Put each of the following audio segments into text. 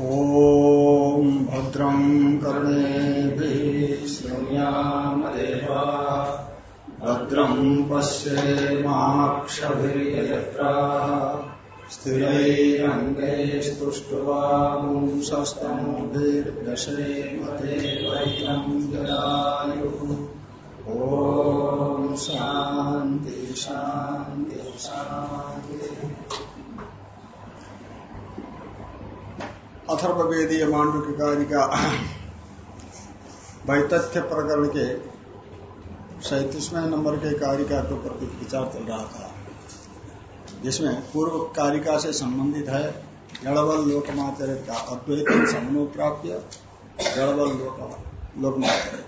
ॐ भद्रं कर्णेभिः शृणुयामदेवा भद्रं पश्येमाक्षभिर्यत्राः स्थिरैरङ्गैस्तुष्ट्वांसस्तनोभिर्दशेमदेवैनं जलायुः ॐ शान्ति शान्ति शान्ति। अथर्वेदीय मांडू की वैतथ्य प्रकरण के सैतीसवें नंबर के कारिका के ऊपर विचार चल रहा था। जिसमें पूर्व कारिका से संबंधित है जड़बल लोकमाचरित का अद्वैत समनो प्राप्य जड़बल लोक लोकमाचरित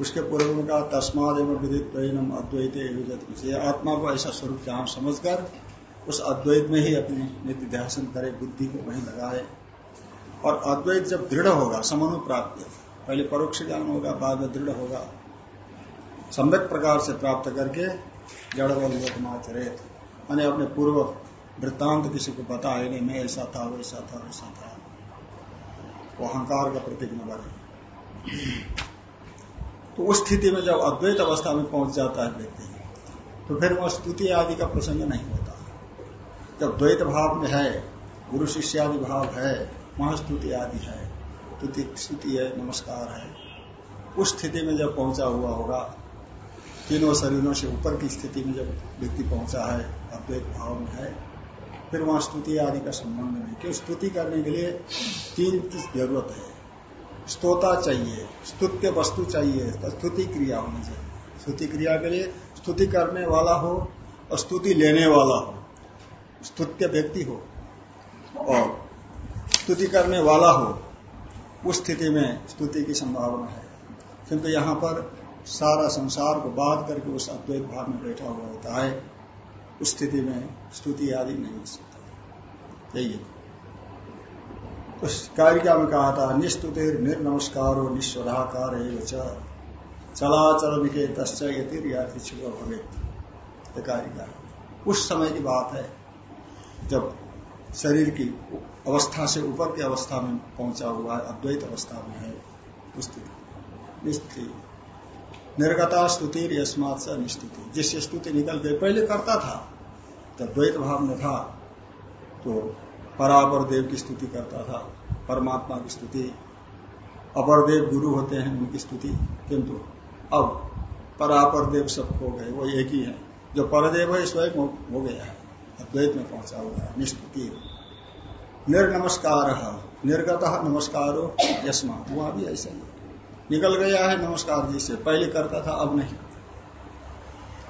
उसके पूर्व कहा तस्माद एवं विदित अद्वैत आत्मा को ऐसा स्वरूप जहाँ समझकर उस अद्वैत में ही अपने नित्य ध्यान करे, बुद्धि को वहीं लगाए। और अद्वैत जब दृढ़ होगा समानु प्राप्त पहले परोक्ष ज्ञान होगा, बाद में दृढ़ होगा, सम्यक प्रकार से प्राप्त करके जड़ लोकमाचरित मैंने अपने पूर्व वृत्तांत किसी को बताया नहीं, मैं ऐसा था, वैसा था वैसा था। वो अहंकार का प्रतीक न तो उस स्थिति में जब अद्वैत अवस्था में पहुँच जाता है व्यक्ति तो फिर वह स्तुति आदि का प्रसंग नहीं होता। जब द्वैत भाव में है, गुरु शिष्यादि भाव है, महास्तुति आदि है स्तुति है, नमस्कार है। उस स्थिति में जब पहुँचा हुआ होगा, तीनों शरीरों से ऊपर की स्थिति में जब व्यक्ति पहुँचा है अद्वैत भाव में है, फिर वहाँ स्तुति आदि का संबंध नहीं। क्यों? स्तुति करने के लिए तीन की ज़रूरत है। स्तोता चाहिए, स्तुत्य वस्तु चाहिए स्तुति क्रिया होनी चाहिए। स्तुति क्रिया के लिए स्तुति करने वाला हो, और स्तुति लेने वाला हो। स्तुत्य व्यक्ति हो और स्तुति करने वाला हो, उस स्थिति में स्तुति की संभावना है। किंतु यहाँ पर सारा संसार को बाध करके उस अद्वैत भाव में बैठा हुआ होता है, उस स्थिति में स्तुति आदि नहीं हो सकता। यही है। उस कारिका में कहा था, निस्तुतिर निर्नमस्कारो निस्वराकार चलाचल निकेत भवे कारिका। उस समय की बात है जब शरीर की अवस्था से ऊपर की अवस्था में पहुँचा हुआ है अद्वैत अवस्था में है स्थिति। निर्गता स्तुति यस्मात से जिससे स्तुति निकल गई पहले करता था जब द्वैत भाव में था तो परापर देव की स्तुति करता था, परमात्मा की स्तुति। अपर देव गुरु होते हैं, उनकी स्तुति। किंतु अब परापर देव सब हो गए, वो एक ही है। जो परदेव है, स्वयं हो गया है। अद्वैत में पहुँचा हुआ है निष्पत्ति निर्नमस्कार निर्गत नमस्कार यशमा वहाँ भी ऐसा ही निकल गया है नमस्कार जी से, पहले करता था, अब नहीं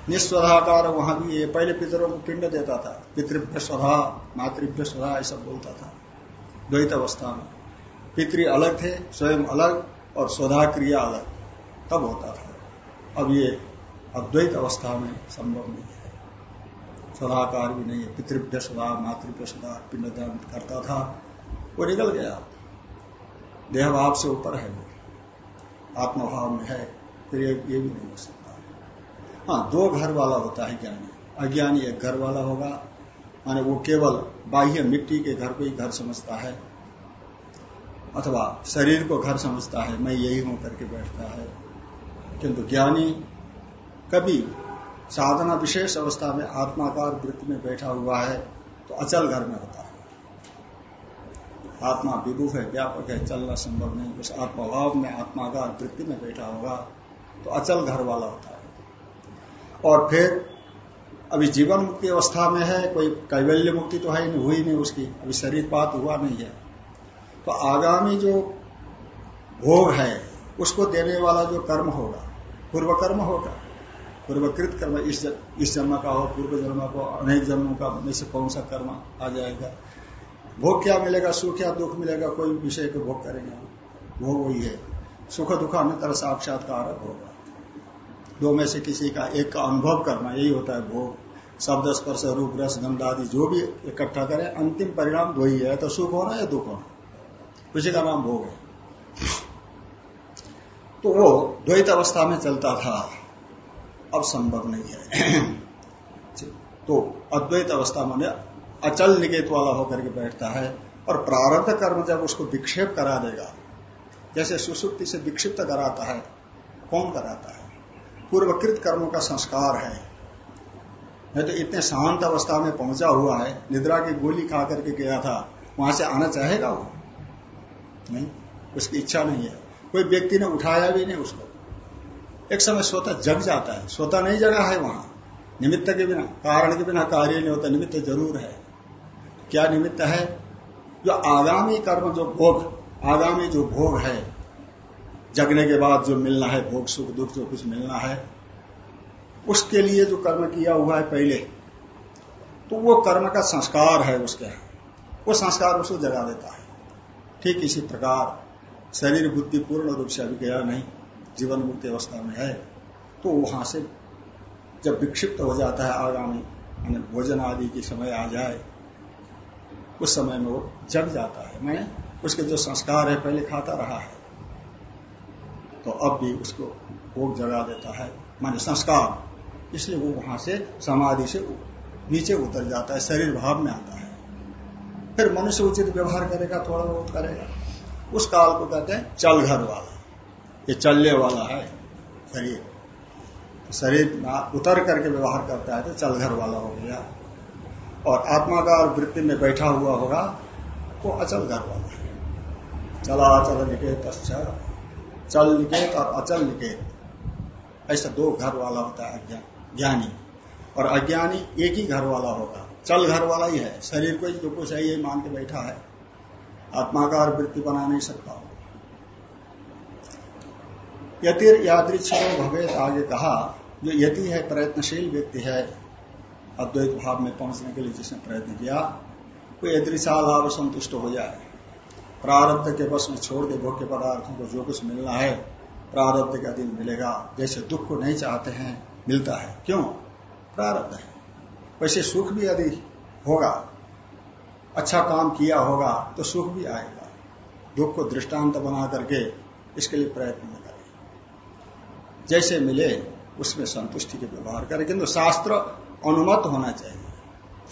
निस्वधाकार वहाँ भी ये, पहले पितरों को पिंड देता था, पितृभ्य स्वधा, मातृभ्य स्वधा, ऐसा बोलता था। द्वैत अवस्था में। पितृ अलग थे, स्वयं अलग और स्वधा क्रिया अलग। तब होता था। अब ये अद्वैत अवस्था में संभव नहीं सदाकार भी नहीं है पितृभ्य सदा मातृभ्य सदा पिंडदान करता था वो निकल गया। देहभाव से ऊपर है वो। आत्मभाव में है फिर ये, ये भी नहीं हो सकता। हाँ दो घर वाला होता है ज्ञानी। अज्ञानी एक घर वाला होगा माने वो केवल बाह्य मिट्टी के घर को ही घर समझता है अथवा शरीर को घर समझता है मैं यही हूँ करके बैठता है। किंतु ज्ञानी कभी साधना विशेष अवस्था में आत्माकार वृत्ति में बैठा हुआ है तो अचल घर में होता है। आत्मा विभु है, व्यापक है, चलना संभव नहीं उस आत्माभाव में आत्माकार वृत्ति में बैठा होगा तो अचल घर वाला होता है। और फिर, अभी जीवन मुक्ति अवस्था में है, कोई कैवल्य मुक्ति तो है नहीं, हुई नहीं उसकी, अभी शरीर पात हुआ नहीं है। तो आगामी जो भोग है, उसको देने वाला जो कर्म होगा पूर्व कर्म होगा पूर्वकृत कर्म इस इस जन्म का हो पूर्व जन्म को अनेक जन्मों का, में से कौन सा कर्म आ जाएगा? भोग क्या मिलेगा, सुख या दुख मिलेगा, कोई विषय को भोग करेंगे। भोग वही है। सुख दुख अन्य तरह साक्षात्कार होगा दो में से किसी का, एक का अनुभव करना, यही होता है भोग। शब्द, स्पर्श, रूप, रस, गंध आदि जो भी इकट्ठा करें, अंतिम परिणाम दो ही है। तो सुख होना या दुख होना? उसी का नाम भोग है। तो वो द्वैत अवस्था में चलता था। अब संभव नहीं है। तो अद्वैत अवस्था में अचल निकेत वाला होकर के बैठता है और प्रारब्ध कर्म जब उसको विक्षेप करा देगा, जैसे सुसुप्ति से विक्षिप्त कराता है, कौन कराता है? पूर्वकृत कर्मों का संस्कार है। नहीं तो इतने शांत अवस्था में पहुँचा हुआ है, निद्रा की गोली खा करके गया था, वहाँ से आना चाहेगा वो? नहीं, उसकी इच्छा नहीं है। कोई व्यक्ति ने उठाया भी नहीं उसको। एक समय सोता जग जाता है। सोता नहीं जगा है वहाँ। निमित्त के बिना, कारण के बिना कार्य नहीं होता। निमित्त ज़रूर है। क्या निमित्त है? जो आगामी कर्म, जो भोग, आगामी जो भोग है, जगने के बाद जो मिलना है, भोग, सुख, दुख, जो कुछ मिलना है, उसके लिए जो कर्म किया हुआ है पहले तो वो कर्म का संस्कार है उसके वो संस्कार उसको जगा देता है। ठीक इसी प्रकार, शरीर बुद्धि पूर्ण रूप से अभी गया नहीं। जीवन मुक्ति अवस्था में है तो वहाँ से जब विक्षिप्त हो जाता है आगामी भोजन आदि के समय आ जाए, उस समय में वो जग जाता है। मैंने उसके जो संस्कार है, पहले खाता रहा है तो अब भी उसको भोग जगा देता है, माने संस्कार। इसलिए वो वहाँ से समाधि से नीचे उतर जाता है, शरीर भाव में आता है। फिर मनुष्य उचित व्यवहार करेगा, थोड़ा बहुत करेगा। उस काल को कहते हैं चल घर वाला। ये चलने वाला है। शरीर शरीर उतर करके व्यवहार करता है तो चल घर वाला हो गया। और आत्मा आत्माकार वृत्ति में बैठा हुआ होगा वो अचल घर वाला है। चला अचल निकेत चल निकेत और अचल निकेत। ऐसा दो घर वाला होता है ज्ञानी। और अज्ञानी एक ही घर वाला होगा। चल घर वाला ही है। शरीर को जो कुछ है ये मान के बैठा है। आत्माकार वृत्ति बना नहीं सकता यतिर यादृक्षरो भवेद आगे कहा जो यति है, प्रयत्नशील व्यक्ति है। अद्वैत भाव में पहुँचने के लिए जिसने प्रयत्न किया, वो यदृशा लाभ संतुष्ट हो जाए। प्रारब्ध के बस में छोड़ दे, भोग्य पदार्थों को जो कुछ मिलना है, प्रारब्ध का दिन मिलेगा। जैसे दुख को नहीं चाहते हैं, मिलता है। क्यों? प्रारब्ध है। वैसे सुख भी यदि होगा अच्छा काम किया होगा तो सुख भी आएगा। दुख को दृष्टांत बना करके इसके लिए प्रयत्न जैसे मिले, उसमें संतुष्टि के व्यवहार करें। किंतु शास्त्र अनुमत होना चाहिए।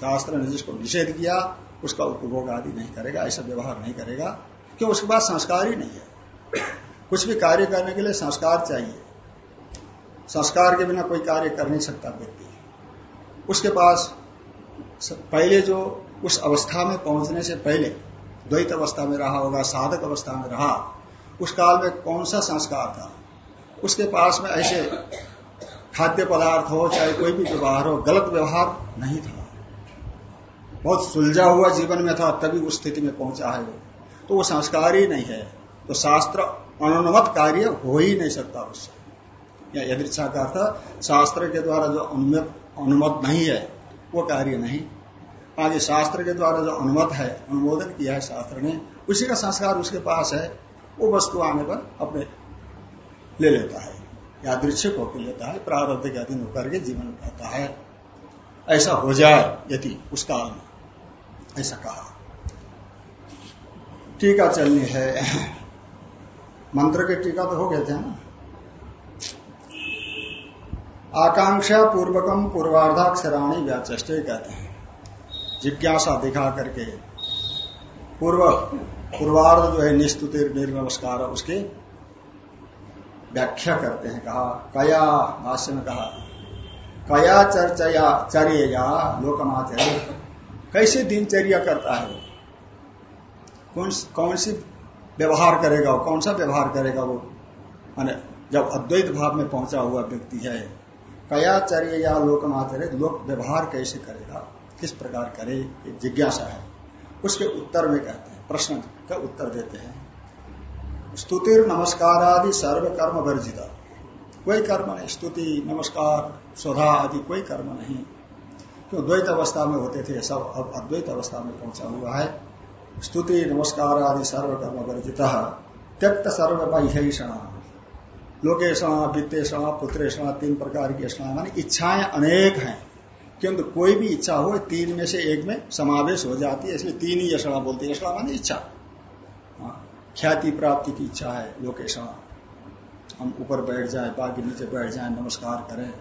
शास्त्र ने जिसको निषेध किया, उसका उपभोग आदि नहीं करेगा, ऐसा व्यवहार नहीं करेगा, क्यों? उसके पास संस्कार ही नहीं है। कुछ भी कार्य करने के लिए संस्कार चाहिए। संस्कार के बिना कोई कार्य कर नहीं सकता व्यक्ति। उसके पास पहले जो उस अवस्था में पहुँचने से पहले, द्वैत अवस्था में रहा होगा, साधक अवस्था में रहा, उस काल में कौन सा संस्कार था? उसके पास में ऐसे खाद्य पदार्थ हो, चाहे कोई भी व्यवहार हो, गलत व्यवहार नहीं था। बहुत सुलझा हुआ जीवन में था, तभी उस स्थिति में पहुँचा है वो। तो वो संस्कार ही नहीं है। तो शास्त्र अनुमत कार्य हो ही नहीं सकता उससे। या यदृच्छा का अर्थ शास्त्र के द्वारा जो अनुमत अनुमत नहीं है, वो कार्य नहीं। आगे शास्त्र के द्वारा जो अनुमत है, अनुमोदन किया है शास्त्र ने, उसी का संस्कार उसके पास है। वो वस्तु आने पर अपने ले लेता है। यादृच्छिक होकर लेता है प्रारब्ध के अधीन होकर के जीवन उठाता है। ऐसा हो जाए यदि उस काल में। ऐसा कहा। टीका चलनी है। मंत्र के टीका तो हो गए थे ना। आकांक्षा पूर्वकम पूर्वार्धाक्षराणी व्याचे कहते हैं। जिज्ञासा दिखा करके पूर्व पूर्वार्ध जो है निस्तुतिर निर्नमस्कार उसके व्याख्या करते हैं, कहा, कया भाष्य में कहा, कया चर्चया चर्य लोकमाचर्य। कैसे दिनचर्या करता है? कौन कौन सी व्यवहार करेगा वो? कौन सा व्यवहार करेगा वो? माने जब अद्वैत भाव में पहुँचा हुआ व्यक्ति है कयाचर्य या लोकमाचर्य, लोक व्यवहार कैसे करेगा? किस प्रकार करे? जिज्ञासा है। उसके उत्तर में कहते हैं, प्रश्न का उत्तर देते हैं। स्तुतिर नमस्कार आदि सर्व कर्म वर्जित कोई कर्म नहीं, स्तुति, नमस्कार स्वधा आदि कोई कर्म नहीं। तो द्वैत अवस्था में होते थे, सब अब अद्वैत अवस्था में पहुँचा हुआ है। स्तुति नमस्कार आदि सर्व कर्म वर्जित त्यक्त सर्व बाह्यषण लोकेशण वित्तेषण पुत्रेषण तीन प्रकार की स्नान मान इच्छाएँ अनेक हैं। किंतु कोई भी इच्छा हो, तीन में से एक में समावेश हो जाती है, इसलिए तीन ही यशणा बोलते हैं। यशणा मान इच्छा। ख्याति प्राप्ति की इच्छा है लोकेशन हम ऊपर बैठ जाए, बाकी नीचे बैठ जाए, नमस्कार करें।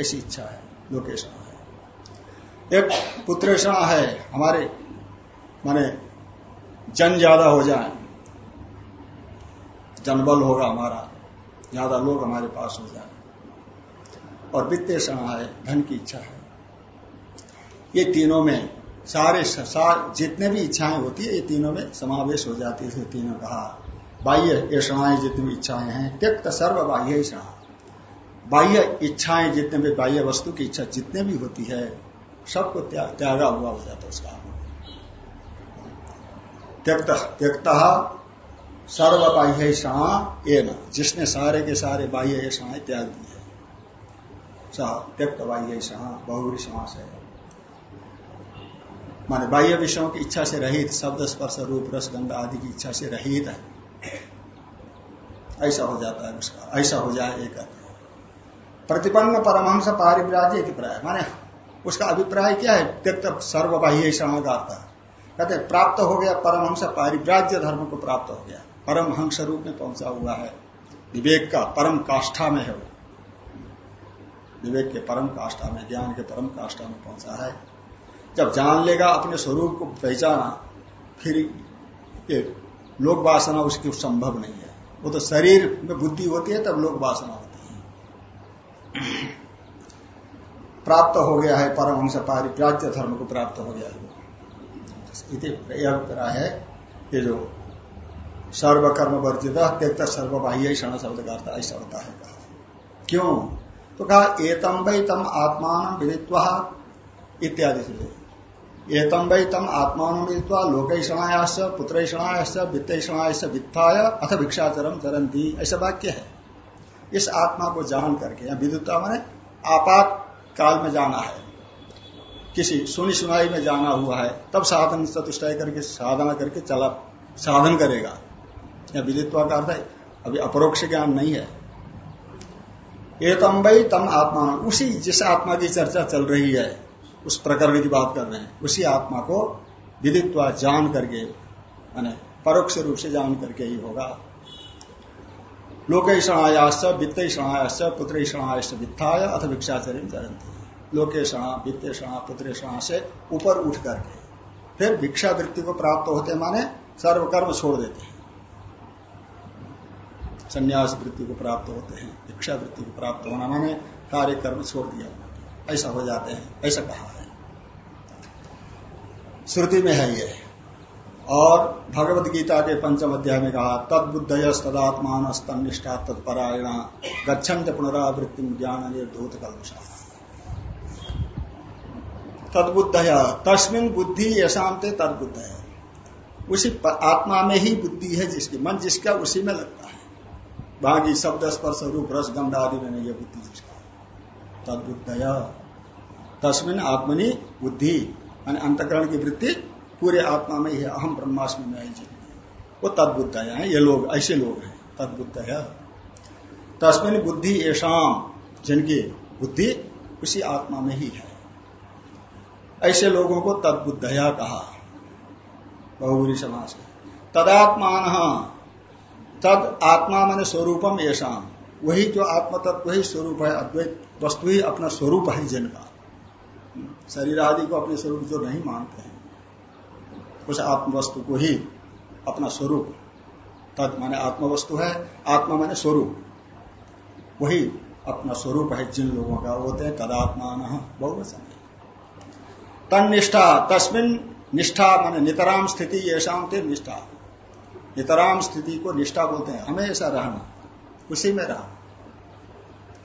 ऐसी इच्छा है लोकेशन है एक पुत्रेषण है, हमारे, माने, जन ज़्यादा हो जाए। जनबल होगा हमारा, ज़्यादा लोग हमारे पास हो जाए। और वित्तीय है, धन की इच्छा है। ये तीनों में सारे सार जितने भी इच्छाएँ होती है, ये तीनों में समावेश हो जाती है तीनों कहा। बाह्य क्षणाएँ जितनी भी इच्छाएँ हैं, त्यक्त सर्व बाह्य बाह्य इच्छाएँ जितने भी, बाह्य वस्तु की इच्छा जितने भी होती है, सबको त्यागा हुआ हो जाता है उसका। त्यक्त त्यक्त सर्व बाह्य ये न जिसने सारे के सारे बाह्य क्षण त्याग दिए सह त्यक्त बाह्य क्षण बहुरी समास है। माने बाह्य विषयों की इच्छा से रहित, शब्द, स्पर्श, रूप, रस, गंध आदि की इच्छा से रहित है। ऐसा हो जाता है उसका, ऐसा हो जाए एक प्रतिपन्न परमहंस पारिव्राज्य अभिप्राय माने उसका अभिप्राय क्या है? त्यक्त सर्वबाह्य का कहते प्राप्त हो गया परमहंस पारिव्राज्य धर्म को प्राप्त हो गया। परमहंस रूप में पहुँचा हुआ है। विवेक का परम काष्ठा में है वो। विवेक के परम काष्ठा में, ज्ञान के परम काष्ठा में पहुँचा है। जब जान लेगा अपने स्वरूप को पहचाना, फिर ये लोक वासना उसकी संभव नहीं है। वो तो शरीर में बुद्धि होती है, तब लोक वासना होती है। प्राप्त हो गया है परमहंस पारिप्राज्य धर्म को प्राप्त हो गया है यह है, ये जो सर्वकर्म वर्जित त्यक्त सर्वबाह्य क्षण शब्द का अर्थ ऐसा होता है। कहा क्यों? तो कहा एतम वै तम आत्मान विदित्वा इत्यादि से। एतम वै तम आत्मानुमित्वा लोकैषणायास पुत्रैषणायास वित्तैषणायास वित्थाय अथ भिक्षाचरम चरंती ऐसा वाक्य है। इस आत्मा को जान करके, या विद्युता मैंने आपात काल में जाना है। किसी सुनी सुनाई में जाना हुआ है, तब साधन चतुष्टय करके, साधना करके चला, साधन करेगा। या विदित्वा का अर्थ है, अभी अपरोक्ष ज्ञान नहीं है। एतम वही तम आत्मा, उसी जिस आत्मा की चर्चा चल रही है उस प्रकरण की बात कर रहे हैं। उसी आत्मा को विदित्वा जान करके परोक्ष रूप से जान करके ही होगा। लोकेशणायाश्च, वित्तेषणायाश्च, पुत्रेषणायाश्च वित्थाय, अथ भिक्षाचर्य चरंती लोकेशणा वित्तेषणा, पुत्रेषणा से ऊपर उठ करके, फिर भिक्षा वृत्ति को प्राप्त होते माने सर्वकर्म छोड़ देते हैं। संन्यास वृत्ति को प्राप्त होते हैं भिक्षा वृत्ति को प्राप्त होना माने कार्य कर्म छोड़ दिया ऐसा हो जाते हैं, ऐसा कहा। श्रुति में है ये। और भगवत गीता के पंचम अध्याय में कहा तदबुद्धय तदात्मान स्तनिष्ठा तत्परायण गच्छन्त पुनरावृत्ति ज्ञान निर्धूत कलुषा तदबुद्धय तस्मिन बुद्धि यशाम ते तदबुद्ध है उसी आत्मा में ही बुद्धि है जिसकी, मन जिसका उसी में लगता है। बाकी शब्द स्पर्श रूप रस गंध आदि में नहीं है बुद्धि जिसका। तदबुद्धया तस्मिन आत्मनि बुद्धि। मान अंतकरण की वृत्ति पूरे आत्मा में ही अहम ब्रह्मास्म में आई ही वो तदबुद्ध है, ये लोग, ऐसे लोग हैं तदबुद्ध है तस्मिन बुद्धि ऐसाम जिनकी बुद्धि उसी आत्मा में ही है। ऐसे लोगों को तदबुद्धया कहा बहुबुरी समाज तदात्मान, तद आत्मा मैंने स्वरूपम ऐसा वही जो आत्म तत्व ही स्वरूप है, अद्वैत वस्तु ही अपना स्वरूप है जिनका। शरीर आदि को अपने स्वरूप जो नहीं मानते हैं, उस आत्म वस्तु को ही अपना स्वरूप, तद माने आत्म वस्तु है, आत्मा माने स्वरूप। वही अपना स्वरूप है जिन लोगों का होते हैं तदात्मान बहुवचन। तन निष्ठा तस्मिन निष्ठा माने नितराम स्थिति ये शाम थे निष्ठा। नितराम स्थिति को निष्ठा बोलते हैं, हमेशा रहना, उसी में रहना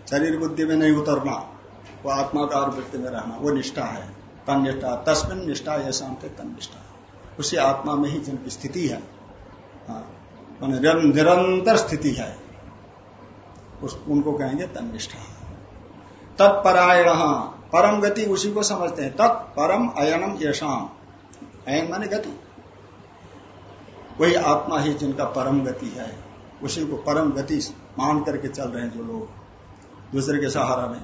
शरीर बुद्धि में नहीं उतरना। वो आत्माकार वृत्ति में रहना वो निष्ठा है तन निष्ठा तस्मिन निष्ठा यह शांति तन निष्ठा। उसी आत्मा में ही जिनकी स्थिति है हाँ, निरंतर स्थिति है उस उनको कहेंगे तन निष्ठा। तत्परायण परम गति उसी को समझते हैं। तत्परम अयनम यशाम। अयन माने गति। वही आत्मा ही जिनका परम गति है उसी को परम गति मान करके चल रहे हैं जो लोग दूसरे के सहारा में।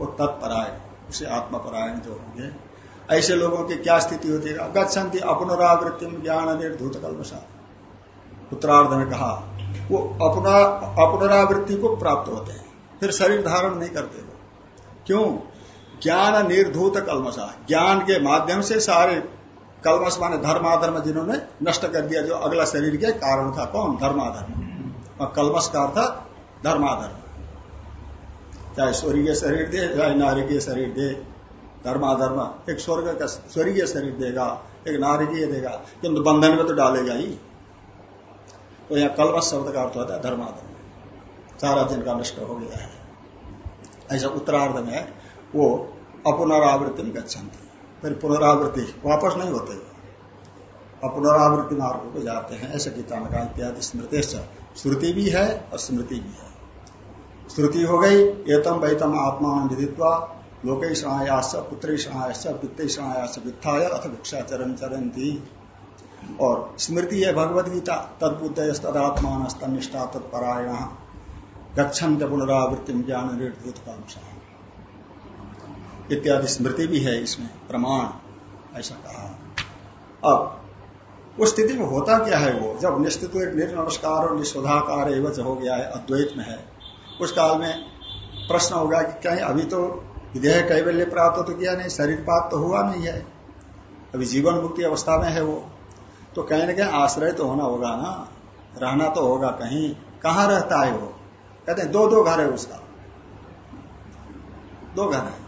वो तत्पराय उसे आत्मपरायण जो होंगे। ऐसे लोगों की क्या स्थिति होती है? गच्छन्ति अपनरावृत्ति ज्ञान निर्धूत कल्पसा उत्तरार्ध में कहा, वो अपना, अपनरावृत्ति को प्राप्त होते हैं, फिर शरीर धारण नहीं करते वो। क्यों? ज्ञान निर्धूत कलमसा ज्ञान के माध्यम से सारे कलमस माने धर्माधर्म जिन्होंने नष्ट कर दिया, जो अगला शरीर के कारण था, कौन? धर्माधर्म। और कलमस का अर्थ धर्माधर्म। चाहे स्वर्गीय शरीर दे, चाहे नारिकीय शरीर दे धर्माधर्म एक स्वर्ग का, स्वर्गीय शरीर देगा, एक नारकीय देगा किंतु बंधन में तो डालेगा ही। तो यहाँ कलवश शब्द का अर्थ होता है धर्माधर्म सारा दिन का नष्ट हो गया है। ऐसा उत्तरार्ध में वो अपुनरावृत्ति में गच्छन्ति। फिर पुनरावृत्ति वापस नहीं होते। अपुनरावृत्ति मार्ग को जाते हैं, ऐसे गीता में कहा इत्यादि स्मृति श्रुति भी है और स्मृति भी है। श्रुति हो गई। एतम वैतम आत्मा विदित्वा लोक श्रणायास पुत्र श्रणायास वित्त श्रणायास वित्थाय अथ भिक्षाचरण चरंती और स्मृति है भगवदगीता तदबुद्ध तदात्मान तनिष्ठा तत्परायण। गच्छन पुनरावृत्ति ज्ञान ऋतुकांक्षा इत्यादि स्मृति भी है इसमें, प्रमाण, ऐसा कहा। अब, उस स्थिति में होता क्या है वो? जब निश्चित निर्नमस्कार और निस्वधाकार हो गया है, अद्वैत में है। उस काल में प्रश्न होगा कि कहीं अभी तो विधेय कैवल्य प्राप्त तो किया नहीं, शरीर पात तो हुआ नहीं है। अभी जीवन मुक्ति अवस्था में है वो। तो कहीं ना कहीं आश्रय तो होना होगा ना, रहना तो होगा कहीं। कहाँ रहता है वो? कहते हैं दो दो घर है उसका। दो घर है।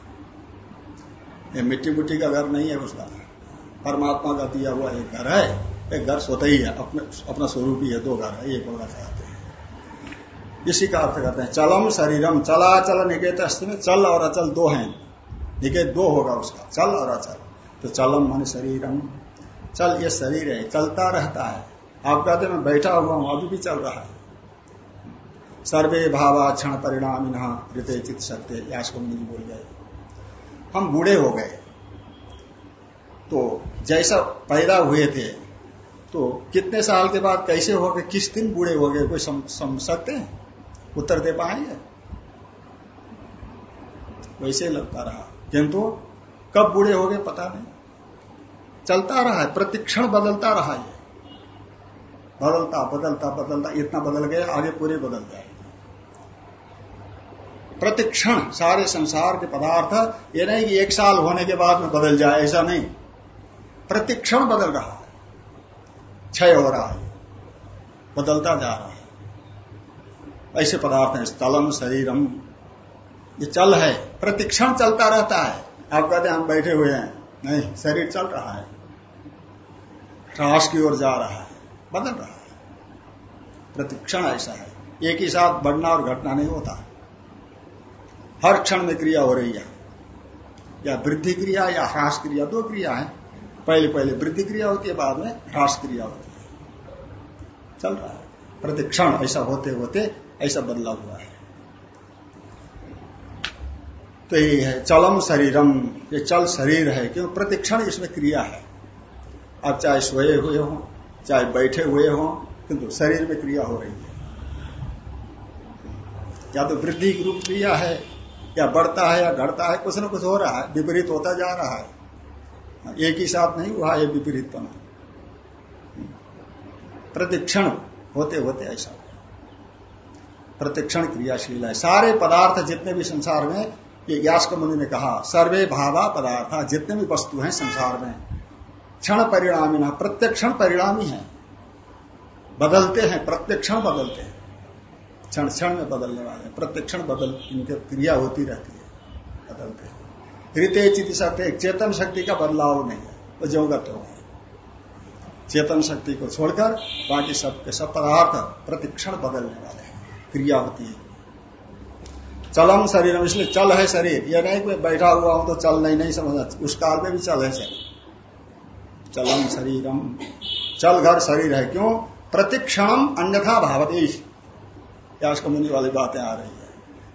ये मिट्टी मुट्टी का घर नहीं है उसका। परमात्मा का दिया हुआ एक घर है। एक घर स्वतः ही है, अपने, अपना स्वरूप ही है, दो घर है ये बोलना चाहते हैं इसी का अर्थ करते हैं। चलम शरीरम चला चल निकेत अस्थि में चल और अचल दो हैं। निकेत दो होगा उसका, चल और अचल। तो चलम मन शरीरम। चल ये शरीर है, चलता रहता है। आप कहते मैं बैठा हुआ हूँ, अभी भी चल रहा है। सर्वे भावा क्षण परिणाम इन्हा हृदय चित सत्य यास को बोल गए। हम बूढ़े हो गए। तो जैसा पैदा हुए थे तो कितने साल के बाद कैसे हो गए? किस दिन बूढ़े हो गए? कोई समझ सकते हैं? उत्तर दे पाएँगे वैसे लगता रहा। किंतु कब बूढ़े हो गए पता नहीं। चलता रहा है, प्रतिक्षण बदलता रहा ये बदलता बदलता बदलता, इतना बदल गया, आगे पूरे बदल जाए। प्रतिक्षण, सारे संसार के पदार्थ, ये नहीं कि एक साल होने के बाद में बदल जाए, ऐसा नहीं। प्रतिक्षण बदल रहा है। क्षय हो रहा है। बदलता जा रहा है। ऐसे पदार्थ है, स्थलम, शरीरम। ये चल है, प्रतिक्षण चलता रहता है। आप कहते हैं, हम बैठे हुए हैं। नहीं, शरीर चल रहा है। ह्रास की ओर जा रहा है, बदल रहा है। प्रतिक्षण ऐसा है। एक ही साथ बढ़ना और घटना नहीं होता। हर क्षण में क्रिया हो रही है। या वृद्धि क्रिया, या ह्रास क्रिया, दो क्रिया है। पहले पहले वृद्धि क्रिया होती है, बाद में ह्रास क्रिया होती है। चल रहा है। प्रतिक्षण ऐसा होते होते ऐसा बदला हुआ है। तो ये है, चलम शरीरम, ये चल शरीर है, क्यों? प्रतिक्षण इसमें क्रिया है। आप चाहे सोए हुए हो, चाहे बैठे हुए हो, किंतु शरीर में क्रिया हो रही है। या तो वृद्धि रूप क्रिया है, या बढ़ता है, या घटता है, कुछ ना कुछ हो रहा है, विपरीत होता जा रहा है। एक ही साथ नहीं हुआ, ये विपरीत बना प्रतिक्षण होते होते ऐसा। प्रतिक्षण क्रियाशील है। सारे पदार्थ जितने भी संसार में, ये व्यास मुनि ने कहा, सर्वे भावा पदार्थ, जितने भी वस्तु हैं संसार में, क्षण परिणामी ना, प्रत्यक्षण परिणामी है। बदलते हैं, प्रत्यक्षण बदलते हैं। क्षण क्षण में बदलने वाले प्रत्यक्षण बदल, इनकी क्रिया होती रहती है, बदलते हैं। हृदय चित शक्ति चेतन शक्ति का बदलाव नहीं है, वो जौगत हो चेतन शक्ति को छोड़कर बाकी सब के सब पदार्थ, प्रतिक्षण बदलने वाले क्रिया होती है। चलम शरीर इसलिए चल है शरीर। यह नहीं कोई बैठा हुआ हूँ तो चल नहीं नहीं समझना उस काल में भी चल है शरीर। चलम शरीरम। चल घर शरीर है। क्यों? प्रतिक्षण अन्यथा भावदेश मुनि वाली बातें आ रही है।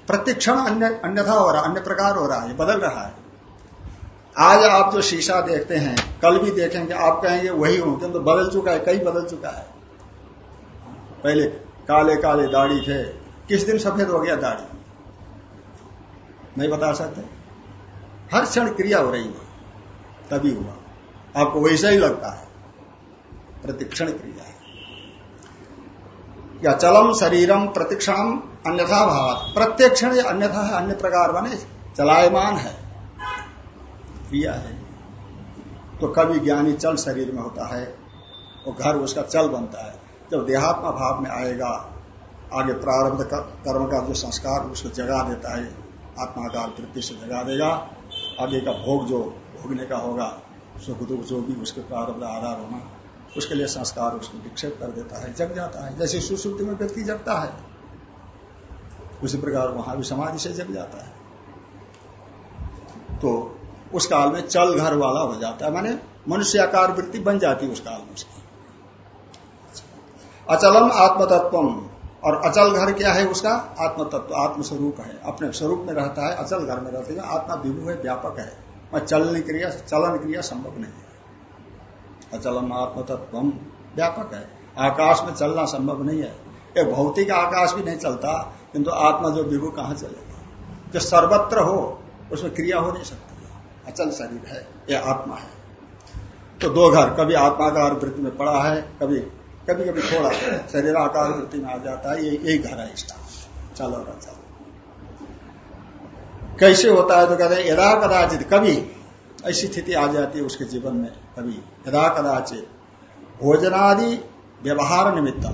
प्रतिक्षण अन्य, अन्यथा हो रहा, अन्य प्रकार हो रहा है। बदल रहा है। आज आप जो शीशा देखते हैं, कल भी देखेंगे, आप कहेंगे, वही हूँ किंतु तो बदल चुका है कई बदल चुका है? पहले काले काले दाढ़ी थे। किस दिन सफ़ेद हो गया दाढ़ी? नहीं बता सकते। हर क्षण क्रिया हो रही है, तभी हुआ। आपको वैसा ही लगता है। प्रतिक्षण क्रिया है। या चलम शरीरम प्रतिक्षण अन्यथा भाव प्रत्यक्षण अन्यथा है, अन्य प्रकार बने। चलायमान है। क्रिया है। तो कभी ज्ञानी चल शरीर में होता है वो घर उसका चल बनता है। जब देहात्मा भाव में आएगा, आगे प्रारब्ध कर्म का जो संस्कार, उसको जगा देता है, आत्माकार वृत्ति से जगा देगा। आगे का भोग जो भोगने का होगा सुख दुख जो भी उसके प्रारब्ध आधार होना, उसके लिए संस्कार उसको विक्षेप कर देता है, जग जाता है। जैसे सुश्रुति में व्यक्ति जगता है, उसी प्रकार वहाँ भी समाधि से जग जाता है। तो उस काल में चल घर वाला हो जाता है, माने मनुष्य आकार वृत्ति बन जाती है उस काल में उसकी। अचलम आत्मतत्व और अचल घर क्या है उसका? आत्म तत्व आत्म स्वरूप है। अपने स्वरूप में रहता है, अचल घर में रहते हैं। आत्मा विभु है, व्यापक है। मैं चलने क्रिया चलन क्रिया संभव नहीं है। अचलम आत्म तत्व व्यापक है। आकाश में चलना संभव नहीं है। एक भौतिक आकाश भी नहीं चलता, किंतु आत्मा जो विभु कहाँ चलेगा? जो सर्वत्र हो, उसमें क्रिया हो नहीं सकती। अचल शरीर है यह आत्मा है। तो दो घर, कभी आत्मा आत्माकार वृत्ति में पड़ा है, कभी कभी कभी थोड़ा शरीर आकार वृत्ति में आ जाता है यही घर है इसका। चलो चलो। कैसे होता है तो कहते हैं, यदा कदाचित कभी ऐसी स्थिति आ जाती है उसके जीवन में, कभी। यदा कदाचित भोजनादि व्यवहार निमित्त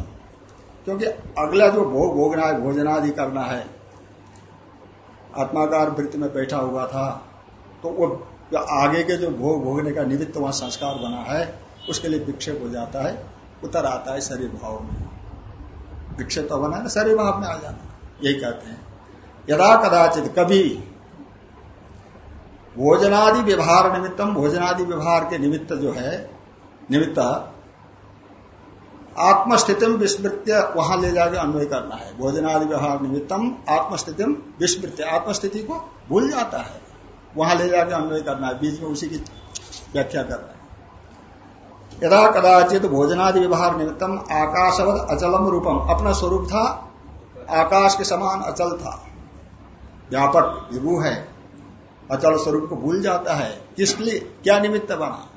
क्योंकि अगला जो भोग भोगना है, भोजनादि करना है। आत्माकार वृत्ति में बैठा हुआ था तो वो आगे के जो भोग, भोगने का निमित्त वहाँ संस्कार बना है, उसके लिए विक्षेप हो जाता है। उतर आता है शरीर भाव में। विक्षिप्त होना है शरीर भाव में आ जाना। यही कहते हैं। यदा कदाचित कभी भोजनादि व्यवहार निमित्तम, भोजनादि व्यवहार के निमित्त जो है, निमित्त आत्मस्थिति विस्मृत्य वहाँ ले जाके अन्वय करना है। भोजनादि व्यवहार निमित्तम आत्मस्थिति विस्मृत्य, आत्मस्थिति को भूल जाता है। वहाँ ले जाके अन्वय करना है। बीच में उसी की व्याख्या करना है। यदा कदाचित भोजनादि व्यवहार निमित्तम आकाशवत अचलम रूपम। अपना स्वरूप था, आकाश के समान अचल था। व्यापक विभू है, अचल स्वरूप को भूल जाता है किस लिए? क्या निमित्त बना?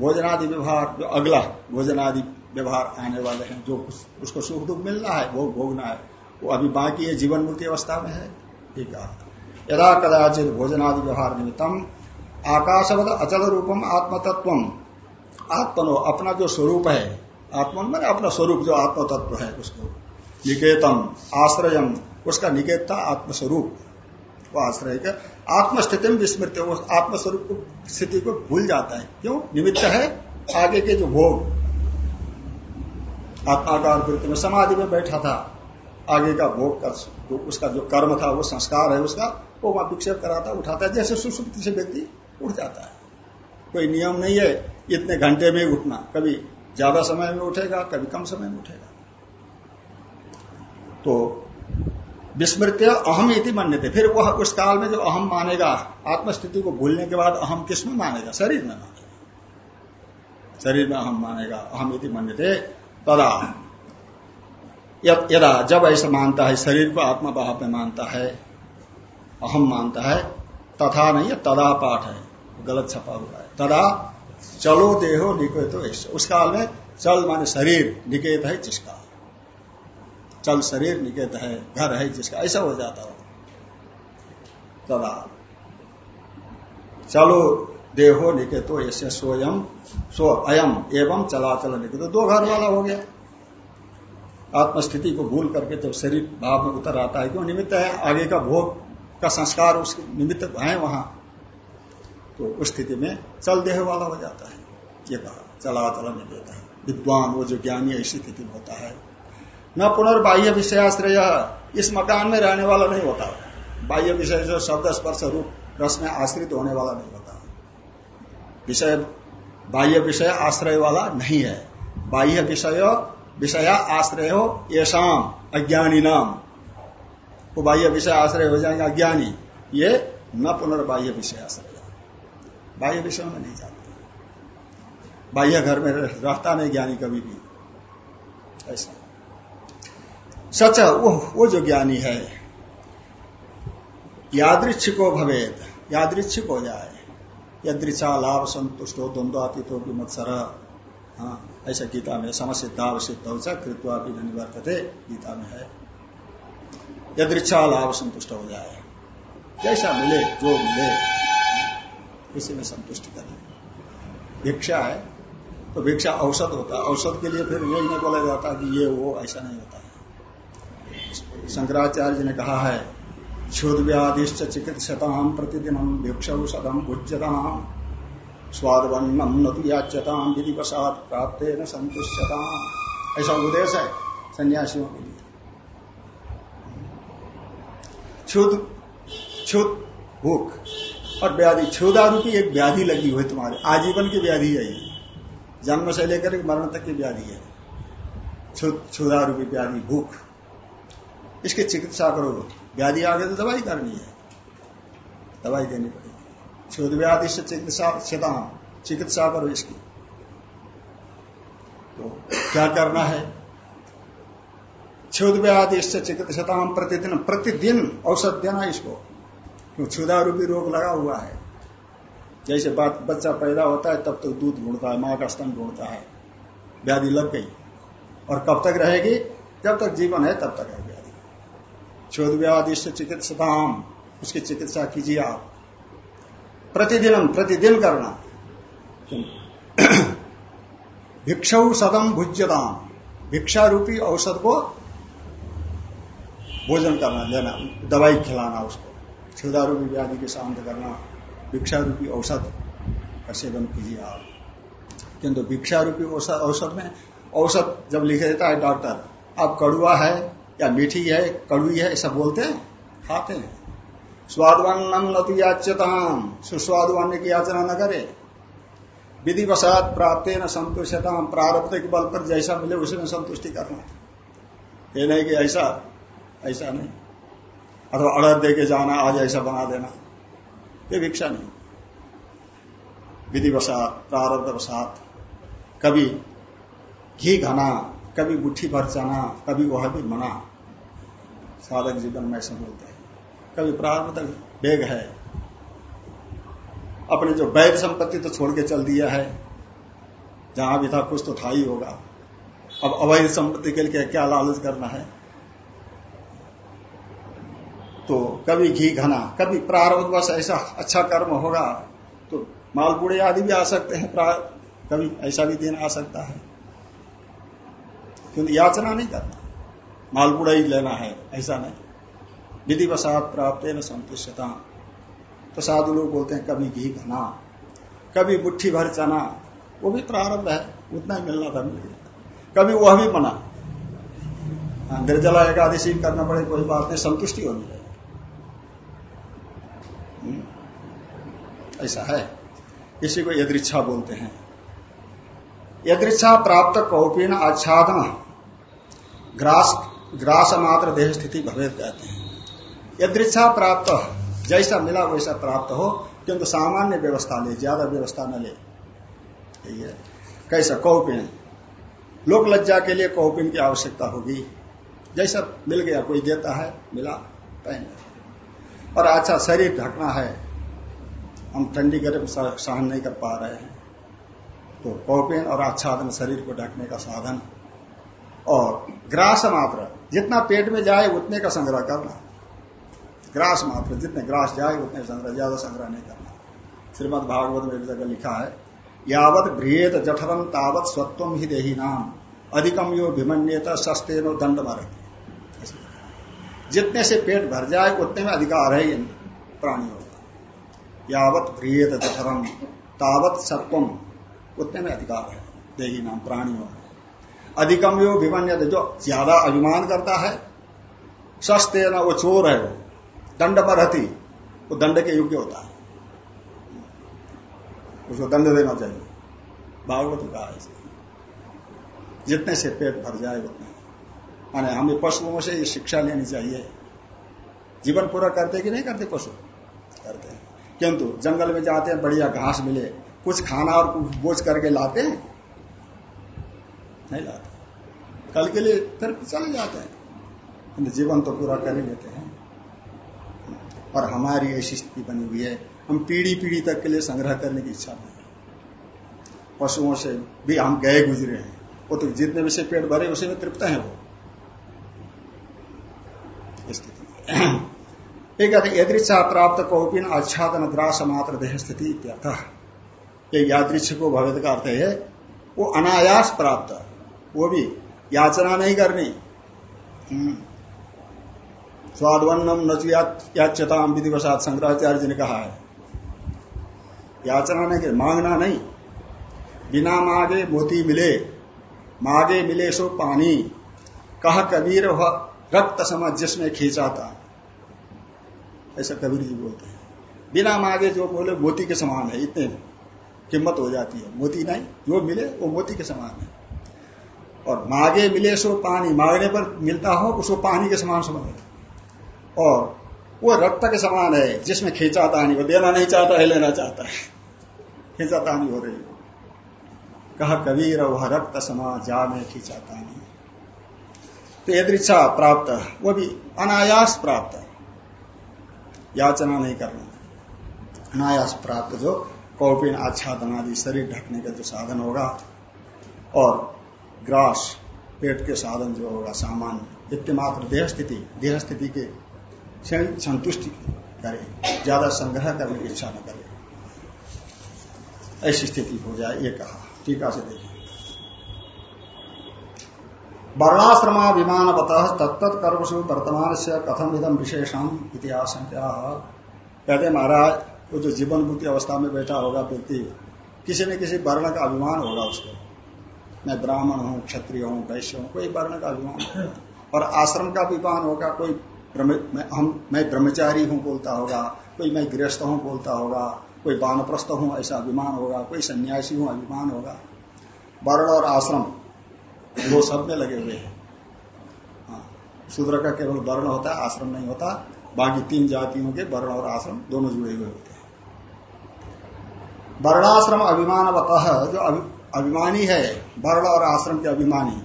भोजनादि व्यवहार जो अगला भोजनादि व्यवहार आने वाले हैं, जो उसको सुख दुख मिलना है वो भोगना है, वो अभी बाकी है जीवन मुक्ति अवस्था में है। ठीक है। यदा कदाचित भोजनादि व्यवहार निमित्तम आकाशवत अचल रूपम आत्मतत्व आत्मनो, अपना जो स्वरूप है, आत्मन मैंने अपना स्वरूप जो आत्म तत्व है, उसको निकेतम आश्रयम, उसका निकेतता आत्मस्वरूप। वो आश्रय का आत्मस्थिति में विस्मृत आत्मस्वरूप को, स्थिति को भूल जाता है। क्यों? निमित्त है आगे के जो भोग। आत्माकार वृत्ति में समाधि में बैठा था, आगे का भोग का जो उसका जो कर्म था, वो संस्कार है उसका, वो वहाँ विक्षेप कराता, उठाता है। जैसे सुसुप्ति से व्यक्ति उठ जाता है। कोई नियम नहीं है इतने घंटे में उठना। कभी ज़्यादा समय में उठेगा, कभी कम समय में उठेगा। तो विस्मृत्य अहम इति मान्य थे फिर वह उस काल में जो अहम मानेगा, आत्मस्थिति को भूलने के बाद अहम किसमें मानेगा? शरीर में मानेगा। शरीर में अहम मानेगा, अहम इति मान्य थे तदा यदा जब ऐसा मानता है, शरीर को आत्मा भाव में मानता है, अहम मानता है, तथा नहीं है तदा पाठ है। गलत छपा हुआ है। तदा चलो देहो निकेत तो उस काल में चल माने शरीर निकेत है जिसका चल शरीर निकेत है, घर है जिसका ऐसा हो जाता हो। तदा चलो देहो निकेतो ऐसे स्वयं सो अयम एवं चला चलाचल निकेत। दो घर वाला हो गया। आत्मस्थिति को भूल करके जब शरीर भाव में उतर आता है, क्यों? निमित्त है, आगे का भोग का संस्कार उसके निमित्त है वहाँ। तो उस स्थिति में चल देह वाला हो जाता है। ये कहा चला चला नहीं देता है। विद्वान वो जो ज्ञानी ऐसी स्थिति में होता है। न पुनर्बाह्य विषयाश्रय, इस मकान में रहने वाला नहीं होता। बाह्य विषय जो शब्द स्पर्श रूप रस में आश्रित होने वाला नहीं होता। विषय, बाह्य विषय आश्रय वाला नहीं है। बाह्य विषय, विषया आश्रय हो ये शाम अज्ञानी नाम। वो बाह्य विषय आश्रय हो जाएँगे अज्ञानी। ये न पुनर्बाह्य विषय आश्रय बाह्य विषय में नहीं जाता। बाह्य घर में रहता नहीं ज्ञानी कभी भी। ऐसा। सच, वो वो जो ज्ञानी है, यादृच्छिको भवेद यादृच्छिक हो जाए। यदृच्छा, लाभ, संतुष्ट हो द्वंद्वातीतो भी मत्सर हाँ ऐसा गीता में समसिद्धाव सिद्ध कृत्वा भी निवर्तते गीता में है। यदृच्छा, लाभ, संतुष्ट हो जाए। जैसा मिले, जो मिले। इसी में संतुष्ट करें भिक्षा है? तो भिक्षा औसत होता है। औसत के लिए फिर यही नहीं बोला जाता कि ये वो ऐसा नहीं होता है। शंकराचार्य ने कहा है क्षुद व्याधिश्च चिकित्सताम प्रतिदिन भिक्ष औषधम भुज्यताम स्वादवन्नम नतुयाच्यताम विधि प्रसाद प्राप्त न संतुष्टताम ऐसा उपदेश है सन्यासियों के लिए। क्षुद क्षुद भूख। और व्याधि क्षुदा रूपी एक व्याधि लगी हुई तुम्हारे, आजीवन की व्याधि है ये। जन्म से लेकर मरण तक की व्याधि है। क्षुदा रूपी व्याधि, भूख। इसकी चिकित्सा करो। व्याधि आ गए तो दवाई करनी है। दवाई देनी पड़ेगी। क्षुद व्याधि से चिकित्सा चिकित्सा करो इसकी। तो क्या करना है? क्षुद व्याधि से चिकित्सा प्रतिदिन प्रतिदिन औषध देना इसको। क्षुदा रूपी रोग लगा हुआ है। जैसे बच्चा पैदा होता है, तब तक तो दूध ढूंढता है, माँ का स्तन ढूंढता है। व्याधि लग गई। और कब तक रहेगी? जब तक जीवन है, तब तक है व्याधि क्षुद व्याधि से चिकित्सा उसकी चिकित्सा कीजिए आप। प्रतिदिन प्रतिदिन करना। भिक्षु सदम भुज्यदाम भिक्षा रूपी औषध को भोजन करना, लेना, दवाई खिलाना उसको। क्षुदा रूपी व्याधि के शांत करना भिक्षा रूपी औषध का सेवन कीजिए आप। किंतु भिक्षा रूपी औषध में औषध जब लिख देता है डॉक्टर, आप कड़ुआ है या मीठी है कड़ुई है, ऐसा बोलते हैं? खाते हैं। स्वादवान्नम नतु याच्यताम सुस्वादवान्य की याचना न करे। विधि वसात प्राप्त न संतुष्टताम प्रारब्ध के बल पर जैसा मिले उसी में संतुष्टि करना। ये नहीं कि ऐसा ऐसा नहीं। अथवा अड़द दे के जाना, आज ऐसा बना देना। ये भिक्षा नहीं। विधि वसात प्रारब्ध वसात कभी घी घना कभी गुठी भर जाना, कभी वह भी मना। साधक जीवन में ऐसा बोलते हैं। कभी प्रारब्ध वेग है। अपने जो वैध संपत्ति तो छोड़ के चल दिया है। जहाँ भी था, कुछ तो था ही होगा। अब अवैध संपत्ति के लिए क्या लालच करना है? तो कभी घी घना कभी प्रारब्ध बस ऐसा अच्छा कर्म होगा तो मालपुड़े आदि भी आ सकते हैं प्रार कभी ऐसा भी दिन आ सकता है। क्योंकि याचना नहीं करना। मालपुड़ा ही लेना है ऐसा नहीं। विधि वसात प्राप्त न संतुष्टता। तो साधु लोग बोलते हैं कभी घी घना कभी मुट्ठी भर चना वो भी प्रारंभ है उतना ही मिलना था कभी वह भी मना हाँ, निर्जला एकादशी करना पड़े कोई बात नहीं संतुष्टि होनी। ऐसा है। इसी को यदृच्छा बोलते हैं। यदृच्छा प्राप्त कौपीन आच्छादन। ग्रास ग्रास मात्र देह स्थिति भवेद कहते हैं। यदृच्छा प्राप्त, जैसा मिला वैसा प्राप्त हो, किंतु सामान्य व्यवस्था ले, ज़्यादा व्यवस्था न ले। कैसा? कौपिन। लोक लज्जा के लिए कौपिन की आवश्यकता होगी। जैसा मिल गया, कोई देता है, मिला, पहन और अच्छा शरीर ढकना है, हम ठंडी गर्म सहन नहीं कर पा रहे हैं। तो कौपेन और आच्छादन शरीर को ढकने का साधन। और ग्रास मात्र, जितना पेट में जाए उतने का संग्रह करना। ग्रास मात्र, जितने ग्रास जाए उतने संग्रह, ज़्यादा संग्रह नहीं करना। श्रीमद भागवत में जगह लिखा है, यावत भ्रियत जठरम तावत स्वत्व ही देही नाम। अधिकम यो भिमन्यता सस्ते नो दंड मारे जितने से पेट भर जाए, उतने में अधिकार है इन प्राणियों का। यावत प्रियत जठरम तावत सत्वम उतने में अधिकार है। देही नाम प्राणियों अधिकम यो विमन्य जो ज़्यादा अभिमान करता है सस्ते ना, वो चोर है वो, दंड पर रहती, वो दंड के योग्य होता है। उसको दंड देना चाहिए। भागवत कहा जितने से पेट भर जाए, उतने। माने हमें पशुओं से ये शिक्षा लेनी चाहिए। जीवन पूरा करते कि नहीं करते पशु? करते हैं। किंतु जंगल में जाते हैं, बढ़िया घास मिले, कुछ खाना और कुछ बोझ करके लाते हैं। नहीं लाते। कल के लिए फिर चले जाते हैं। जीवन तो पूरा कर ही लेते हैं। और हमारी ऐसी स्थिति बनी हुई है, हम पीढ़ी पीढ़ी तक के लिए संग्रह करने की इच्छा नहीं पशुओं से भी हम गए गुजरे हैं। वो तो जितने भी से पेट भरे, उसी में तृप्त है वो। एक कहते यदृच्छा प्राप्त कौपिन आच्छादन ग्रास मात्र देह स्थिति ये यादृक्ष को भगवत का अर्थ है, वो अनायास प्राप्त, वो भी याचना नहीं करनी। हम्म। स्वादवन्नम नचयाच्यताम विधिवसात शंकराचार्य जी ने कहा है। याचना नहीं कर, मांगना नहीं। बिना मांगे मोती मिले, मागे मिले सो पानी। कहा कबीर रक्त समझ जिसमें खींचा था। ऐसा कबीर जी बोलते हैं। बिना मांगे जो बोले, मोती के समान है, इतने कीमत हो जाती है। मोती नहीं, जो मिले, वो मोती के समान है। और मागे मिले, सो पानी, मांगने पर मिलता हो उसको पानी के समान समझ और वो रक्त के समान है, जिसमें खींचा तानी वो देना नहीं चाहता है, लेना चाहता है। खींचा तानी हो रही। कहा कबीर, वह रक्त समा जा में खींचा तानी तो प्राप्त, वो भी अनायास प्राप्त याचना नहीं करना। अनायास प्राप्त जो कौपिन, आच्छादन आदि, शरीर ढकने का जो साधन होगा और ग्रास, पेट के साधन जो होगा, सामान्य इतमात्र देह स्थिति देह स्थिति के संतुष्टि करे, ज़्यादा संग्रह करने की इच्छा न करे। ऐसी स्थिति हो जाए, ये कहा। टीका से देखिए। वर्णाश्रमाभिमान बता तत्त कर्मसु वर्तमान से कथम इदम विशेषम इतिहास कहते महाराज, वो जो जीवन मुक्ति अवस्था में बैठा होगा, व्यक्ति किसी न किसी वर्ण का अभिमान होगा उसको। मैं ब्राह्मण हूँ, क्षत्रिय हूँ, वैश्य हूँ, कोई वर्ण का अभिमान और आश्रम का अभिमान होगा, कोई हम, मैं ब्रह्मचारी हूँ बोलता होगा, कोई मैं गृहस्थ हूँ बोलता होगा, कोई वानप्रस्थ हूँ ऐसा अभिमान होगा, कोई सन्यासी हूँ अभिमान होगा। वर्ण और आश्रम वो सब में लगे हुए हैं। हाँ, शूद्र का केवल वर्ण होता है आश्रम नहीं होता। बाकी तीन जातियों के वर्ण और आश्रम दोनों जुड़े हुए होते हैं। वर्णाश्रम अभिमान जो अभिमानी है वर्ण और आश्रम के अभिमानी।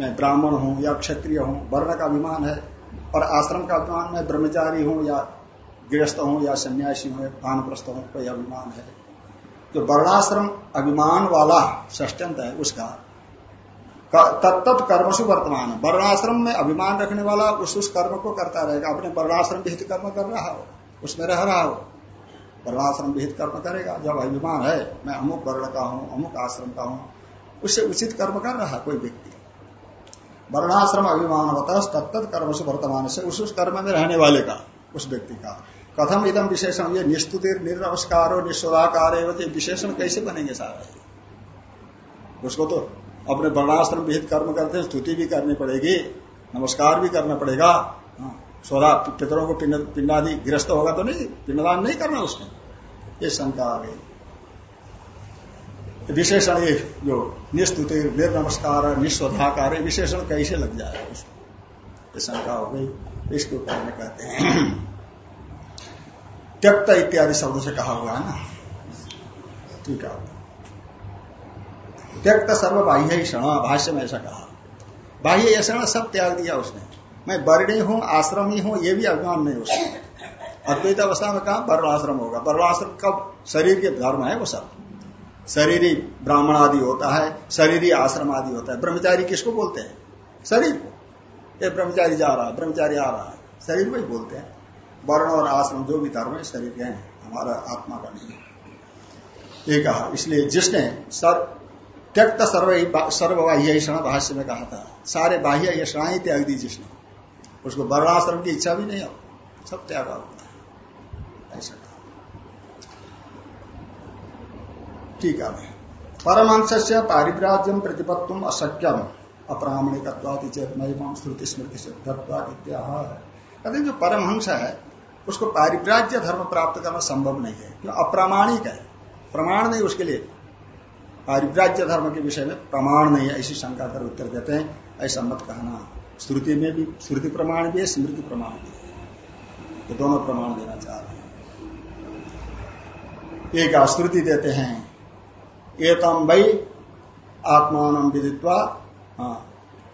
मैं ब्राह्मण हूँ या क्षत्रिय हूँ वर्ण का अभिमान है और आश्रम का अभिमान मैं ब्रह्मचारी हूँ या गृहस्थ हूँ या सन्यासी हूँ भानप्रस्थ हूँ कोई अभिमान है। जो वर्णाश्रम अभिमान वाला षष्टंत है उसका तत्त कर्मसु वर्तमान। वर्णाश्रम में अभिमान रखने वाला उस उस कर्म को करता रहेगा। अपने वर्णाश्रम विहित कर्म कर रहा हो, उसमें रह रहा हो, वर्णाश्रम विहित कर्म करेगा। जब अभिमान है, मैं अमुक वर्ण का हूँ, अमुक आश्रम का हूँ उससे उचित कर्म कर रहा कोई व्यक्ति। वर्णाश्रम अभिमान होता है तत्त कर्म से वर्तमान से उस उस कर्म में रहने वाले का, उस व्यक्ति का। कथम इदम विशेषण ये निस्तुतिर निर्नमस्कार और निस्वदाकार विशेषण कैसे बनेंगे सारा? उसको तो अपने वर्णाश्रम विहित कर्म करते स्तुति भी करनी पड़ेगी नमस्कार भी करना पड़ेगा। हाँ, सोदा पितरों को पिंडादि गिरस्त होगा तो नहीं पिंडदान नहीं करना उसने। ये शंका आ गई। विशेषण ये जो निस्तुति निर्नमस्कार निस्वधाकार विशेषण कैसे लग जाए उसको? ये शंका हो गई। इसके ऊपर में कहते हैं। त्यक्त इत्यादि शब्द से कहा हुआ है ना? ठीक है। त्यक्त सर्व बाह्य क्षण भाष्य में ऐसा कहा। बाह्य क्षण सब त्याग दिया उसने। मैं वर्णी हूँ, आश्रमी हूँ, ये भी अभिमान नहीं उसने अद्वैत अवस्था में कहा वर्णाश्रम होगा। वर्णाश्रम कब शरीर के धर्म है वो सब। शरीरी ब्राह्मण आदि होता है, शरीरी आश्रम आदि होता है। ब्रह्मचारी किसको बोलते हैं? शरीर को। ये ब्रह्मचारी जा रहा है, ब्रह्मचारी आ रहा है। शरीर को ही बोलते हैं। वर्ण और आश्रम जो भी धर्म है, शरीर के हैं। हमारा आत्मा का नहीं ये कहा, इसलिए जिसने सर त्यक्त सर्व सर्वबाह्य क्षण भाष्य में कहा था। सारे बाह्य यशना ही त्याग दी जिसने उसको वर्णाश्रम की इच्छा भी नहीं हो। सब त्याग होता है ऐसा ठीक है। परमहंस से पारिव्राज्यम प्रतिपत्तुम अशक्यम अप्रामणिक श्रुति स्मृति से कहते जो परमहंस है, उसको पारिव्राज्य धर्म प्राप्त करना संभव नहीं है। क्यों? अप्रामाणिक है। प्रमाण नहीं उसके लिए। पारिव्राज्य धर्म के विषय में प्रमाण नहीं है, ऐसी शंका कर उत्तर देते हैं। ऐसा मत कहना। श्रुति में भी, श्रुति प्रमाण भी है, स्मृति प्रमाण भी है। ये दोनों प्रमाण देना चाह रहे हैं। एक आश्रुति देते हैं, एतम वही आत्मान विदित्वा हाँ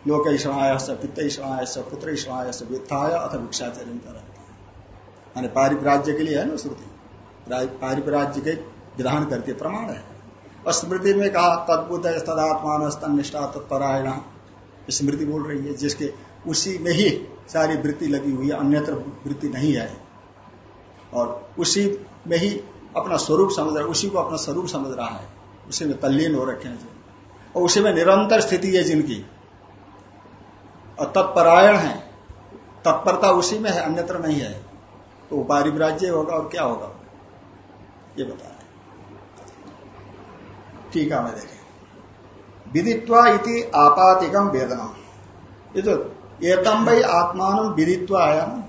लोक ईश्वराय पित्त ईश्वराय पुत्र ईश्वराय वित्थाय अथ भिक्षाचर्य कर पारिप्राज्य के लिए है ना श्रुति? पारिप्राज्य के विधान करके प्रमाण है। और स्मृति में कहा तदबुद्ध तदात्मान निष्ठा तत्परायण। स्मृति बोल रही है, जिसके उसी में ही सारी वृत्ति लगी हुई है, अन्यत्र वृत्ति नहीं है। और उसी में ही अपना स्वरूप समझ रहा है, उसी को अपना स्वरूप समझ रहा है। उसी में तल्लीन हो रखे हैं और उसी में निरंतर स्थिति है जिनकी। और तत्परायण है। तत्परता उसी में है, अन्यत्र नहीं है। तो पारिव्राज्य होगा और क्या होगा? ये बता है मैं देखें। विदित्वा इति आपातिकम वेदना ये तो एतम भाई आत्मान विदित्वा आया ना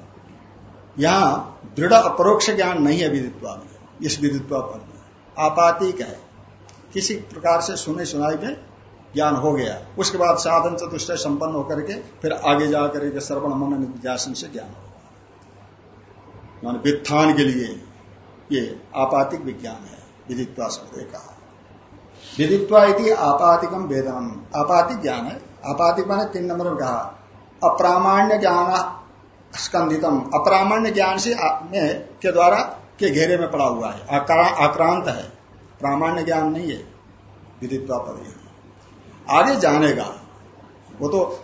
यहाँ दृढ़ अपरोक्ष ज्ञान नहीं है विदित्वा में। इस विदित्वा पर आपातिक है? किसी प्रकार से सुने सुनाई में ज्ञान हो गया। उसके बाद साधन चतुष्ट संपन्न होकर के फिर आगे जाकर के श्रवण, मन, निध्यासन से ज्ञान होगा मान वित्थान के लिए ये आपातिक विज्ञान है। विदित्वा शब्द कहा। विदित्वा इति आपातिकम वेदनम। आपातिक ज्ञान है आपातिक माने तीन नंबर में कहा, अप्रामाण्य ज्ञान स्कंदितम। अप्रामाण्य ज्ञान से में के द्वारा के घेरे में पड़ा हुआ है। आक्रांत है। प्रामाण्य ज्ञान नहीं है। विदित्वा पद आगे जानेगा। वो तो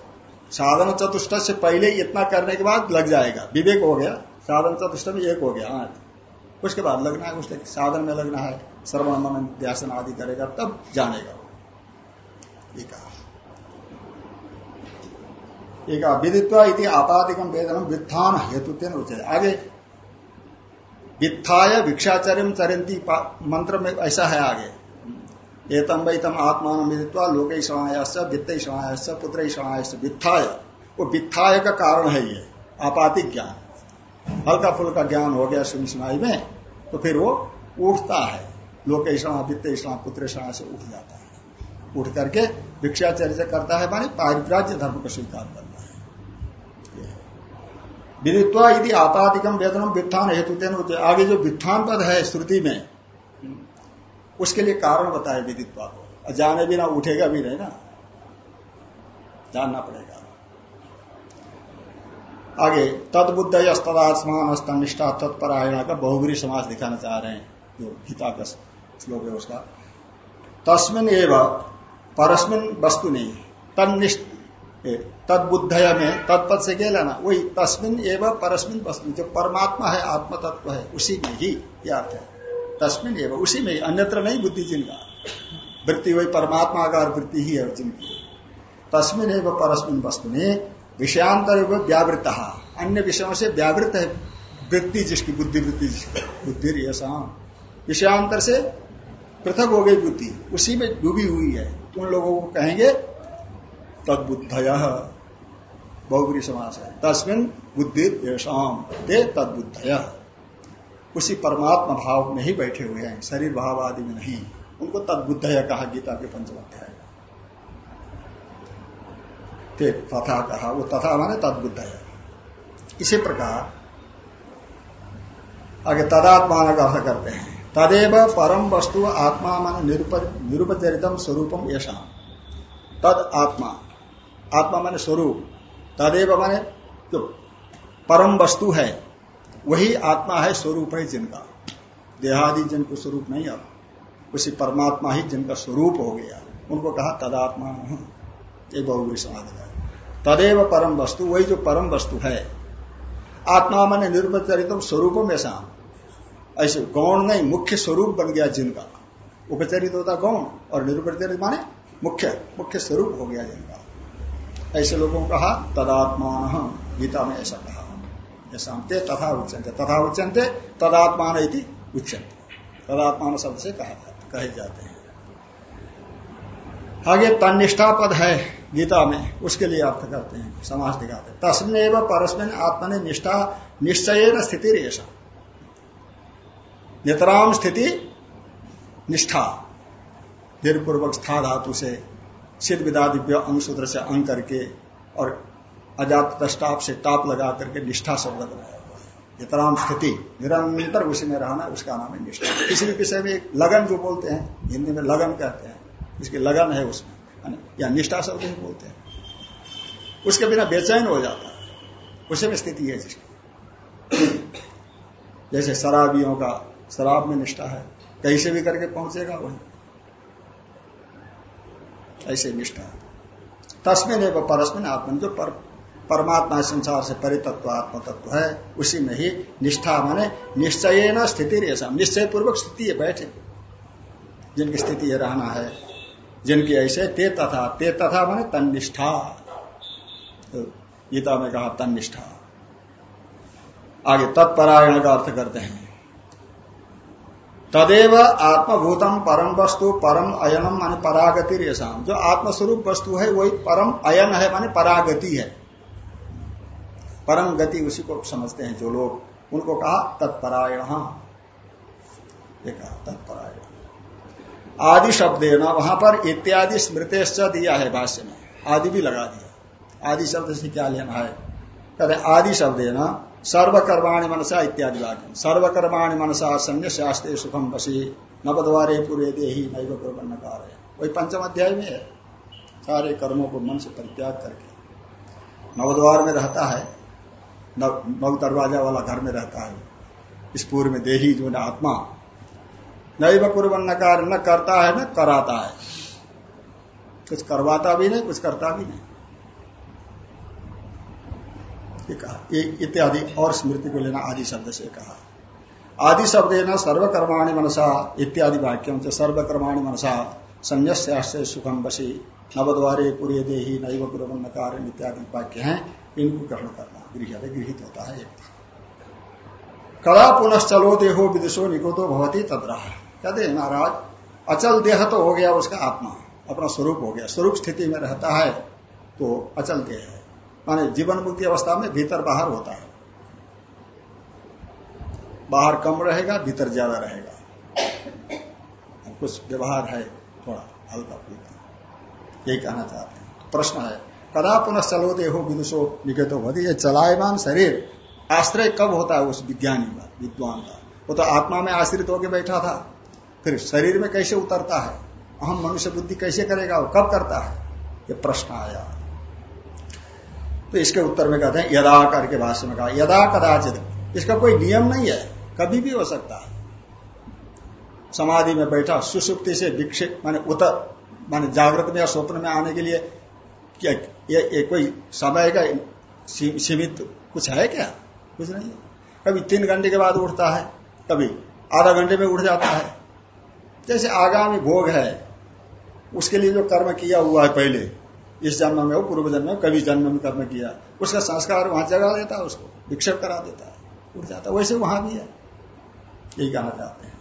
साधन चतुष्ट से पहले इतना करने के बाद लग जाएगा। विवेक हो गया। साधन चतुष्ट में एक हो गया। हाँ। उसके बाद लगना है, उसके साधन में लगना है श्रवण मन ध्यान आदि करेगा, तब जानेगा वो। एक विदित्वा इति आपादिकम वेदनम वित्थान हेतु आगे, वित्थाय भिक्षाचर्य चरंती मंत्र में ऐसा है आगे। एतम वैतम आत्मान विदित्वा लोक समायास वित्त समायास पुत्र समायास वित्थाय। वो वित्थाय का कारण है ये, आपातिक ज्ञान। हल्का फुल्का ज्ञान हो गया सुन सुनाई में तो फिर वो उठता है। लोक ईषणा वित्त ईषणा पुत्र ईषणा से उठ जाता है। उठ करके भिक्षाचर्य करता है मानी पारिप्राज्य धर्म को स्वीकार करता है। विदित्वा यदि आपातिकम वेतनम वित्थान हेतु आगे जो वित्थान पद है श्रुति में, उसके लिए कारण बताए विदित्वा को। जाने बिना उठेगा भी नहीं ना। जानना पड़ेगा। आगे तदबुद्ध यदात्मान स्तनिष्ठा तत्परायण का बहुगुरी समाज दिखाना चाह रहे हैं, जो गीता का श्लोक है उसका। तस्मिन एवं, परस्मिन वस्तु नहीं तनिष्ठ तदबुद्धय में, तत्पद से क्या लेना, वही तस्मिन एवं, परस्मिन वस्तु, जो परमात्मा है आत्म तत्व है, उसी में ही यह अर्थ है। तस्मिन एवं, उसी में अन्यत्र नहीं बुद्धि जिनका। वृत्ति वही परमात्मा का वृत्ति ही है जिनकी। तस्मिन एवं, परस्मिन वस्तु ने विषयांतर व्यावृत अन्य विषयों से व्यावृत है वृत्ति जिसकी बुद्धि वृत्ति बुद्धि विषयांतर से पृथक हो गई बुद्धि, उसी में डूबी हुई है। उन लोगों को कहेंगे तदबुद्धय। बहुबरी समास है। तस्मिन बुद्धि येषाम ते तदबुद्धय। उसी परमात्मा भाव में ही बैठे हुए हैं, शरीर भाव आदि में नहीं। उनको तदबुद्धय कहा गीता के पंचमाध्याय ते तथा कहा, वो तथा माने तदबुद्ध है इसी प्रकार, आगे तदात्मान का अर्थ करते हैं। तदेव परम वस्तु आत्मा मान निरुपचरितम स्वरूपम ऐसा तद आत्मा। आत्मा माने स्वरूप। तदेव माने जो परम वस्तु है, वही आत्मा है, स्वरूप है जिनका। देहादि जिनको स्वरूप नहीं अब, उसी परमात्मा ही जिनका स्वरूप हो गया। उनको कहा तदात्मा। ये बहुगुरी समाज है तदेव परम वस्तु, वही जो परम वस्तु है। आत्मा माने निरुपचरितम में ऐसा ऐसे गौण नहीं, मुख्य स्वरूप बन गया जिनका। उपचरित होता गौण और निरुपचरित माने मुख्य मुख्य स्वरूप हो गया जिनका। ऐसे लोगों को कहा तदात्मान गीता में ऐसा कहा। ऐसा तथा उच्चनते तथा उच्चनते तदात्मान उच्चनते तदात्मान शब्द से कहा कहे जाते हैं। आगे तनिष्ठा पद है। गीता में, उसके लिए अर्थ करते हैं, समाज दिखाते तस्में परस्मिन आत्मा ने निष्ठा निश्चय न स्थिति रेशा। नितराम स्थिति, निष्ठा। पूर्वक स्था धातु से, सिद्ध विदा दिव्य सूत्र से अंग करके और अजात दस्ताप से टाप लगा करके निष्ठा शब्द बनाया हुआ है। नितराम स्थिति निरंतर उसी में रहना, उसका नाम है निष्ठा। किसी भी विषय में लगन जो बोलते हैं, हिंदी में लगन कहते हैं इसकी लगन है उसमें। या निष्ठा शब्द ही बोलते हैं। उसके बिना बेचैन हो जाता है। उसी में स्थिति है जिसकी। जैसे शराबियों का, शराब में निष्ठा है। कहीं से भी करके पहुंचेगा वही। ऐसे निष्ठा तस्मिन एवं परस्मिन आत्मन। जो पर, परमात्मा संसार से परितत्व आत्म तत्व है, उसी में ही निष्ठा माने निश्चय न स्थिति रेशा निश्चय पूर्वक स्थिति है, बैठे। जिनकी स्थिति ये रहना है। जिनकी ऐसे ते तथा ते तथा माने तनिष्ठा तो गीता में कहा तनिष्ठा आगे तत्परायण का अर्थ करते हैं। तदेव आत्मभूतम परम वस्तु, परम अयनम माने परागति रेशा जो आत्मस्वरूप वस्तु है, वही परम अयन है माने परागति है। परम गति उसी को समझते हैं जो लोग। उनको कहा तत्परायण। ये कहा तत्परायण। आदि शब्द है ना वहाँ पर इत्यादि स्मृतेश्च दिया है भाष्य में। आदि भी लगा दिया। आदि शब्द से क्या लेना है? कहते आदि शब्द है ना सर्वकर्माणी मनसा इत्यादि वाक्य। सर्वकर्माणी मनसा संन्य शास्त्र सुखम बसी नवद्वारे पूरे देही नैव कुरबन कार है वही पंचम अध्याय में है। सारे कर्मों को मन से परित्याग करके। नवद्वार में रहता है। नव दरवाज़ा वाला घर में रहता है। इस पूर्व में देही जो न आत्मा नैव कुरबन कार्य न करता है, न कराता है। कुछ करवाता भी नहीं, कुछ करता भी नहीं। इत्यादि और स्मृति को लेना आदि शब्द से कहा। आदि शब्द है ना, सर्वकर्माणी मनसा, इत्यादि वाक्यों से सर्वकर्माणी मनसा संन्यास सुखम बसी नवद्वारे पूरे देही नैव कुरबन कार्य इत्यादि वाक्य हैं, इनको ग्रहण करना, गृह गृहित होता है। कदा पुनश्चलो देहो विदुषो निकोतो भवती तद्रा कहते महाराज, अचल देह तो हो गया, उसका आत्मा, अपना स्वरूप हो गया, स्वरूप स्थिति में रहता है तो अचल देह है। माने जीवन मुक्ति अवस्था में भीतर बाहर होता है। बाहर कम रहेगा, भीतर ज़्यादा रहेगा। कुछ व्यवहार है, थोड़ा हल्का फुल्का। यही कहना चाहते हैं। प्रश्न है, कदा पुनः चलो देहो विदुषो निकेतो होती ये चलायमान शरीर? आश्रय कब होता है उस विज्ञानी का, विद्वान का? वो तो आत्मा में आश्रित होकर बैठा था। फिर शरीर में कैसे उतरता है? अहम मनुष्य बुद्धि कैसे करेगा? वो कब करता है? ये प्रश्न आया। तो इसके उत्तर में कहते हैं यदा करके भाष्य में कहा यदा कदाचित। इसका कोई नियम नहीं है कभी भी हो सकता है। समाधि में बैठा सुसुप्ति से विक्षित माने उतर माने जागृत में या स्वप्न में आने के लिए क्या ये, ये कोई समय का सीमित कुछ है क्या? कुछ नहीं कभी तीन घंटे के बाद उठता है कभी आधा घंटे में उठ जाता है। जैसे आगामी भोग है, उसके लिए जो कर्म किया हुआ है पहले, इस जन्म में हो पूर्व जन्म में कभी जन्म में कर्म किया। उसका संस्कार वहाँ जगा देता है उसको, विक्षेप करा देता है उठ जाता है, वैसे वहाँ भी है। यही कहना चाहते हैं।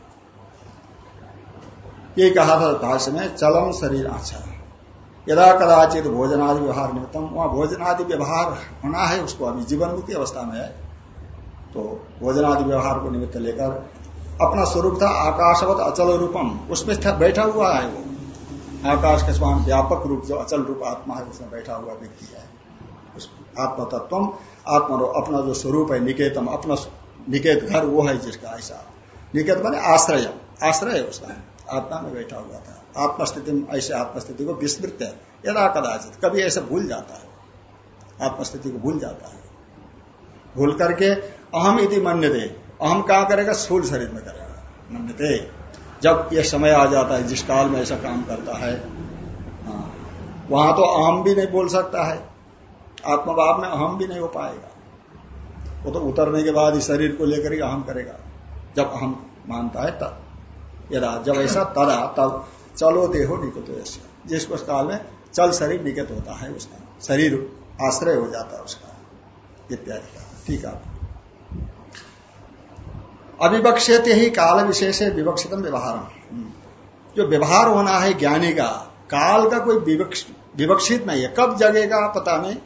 यही कहा था भाष्य में, चलम शरीर अच्छा यदा कदाचित भोजनादि व्यवहार निमित्तम, वहाँ भोजनादि व्यवहार होना है, उसको अभी जीवन मुक्ति अवस्था में है। तो भोजनादि व्यवहार को निमित्त लेकर अपना स्वरूप था आकाशवत अचल रूपम। उसमें बैठा हुआ है वो। आकाश के समान व्यापक रूप जो अचल रूप आत्मा है, उसमें बैठा हुआ व्यक्ति है। आत्म तत्व आत्मा अपना जो स्वरूप है, निकेतम, अपना निकेत घर वो है जिसका ऐसा। निकेत माने आश्रय। आश्रय है उसका। आत्मा में बैठा हुआ था। आत्मस्थिति ऐसे आत्मस्थिति को विस्मृत है। यदा कदाचित कभी ऐसे भूल जाता है। आत्मस्थिति को भूल जाता है। भूल करके अहम इति मन्य दे अहम कहा करेगा? स्थूल शरीर में करेगा। मन्य दे जब यह समय आ जाता है जिस काल में ऐसा काम करता है हाँ, वहाँ तो अहम भी नहीं बोल सकता है। आत्मभाव में अहम भी नहीं हो पाएगा। वो तो उतरने के बाद इस शरीर को लेकर ही अहम करेगा। जब अहम मानता है तब। यदा जब ऐसा तदा तब चलो देहो निकट जिस उस काल में चल शरीर निकट होता है उसका शरीर आश्रय हो जाता है उसका। इत्यादि। का ठीक है। अविवक्षित ही काल विशेष है विवक्षितम व्यवहार जो व्यवहार होना है ज्ञानी का, काल का कोई विवक्षित नहीं है। कब जगेगा पता नहीं।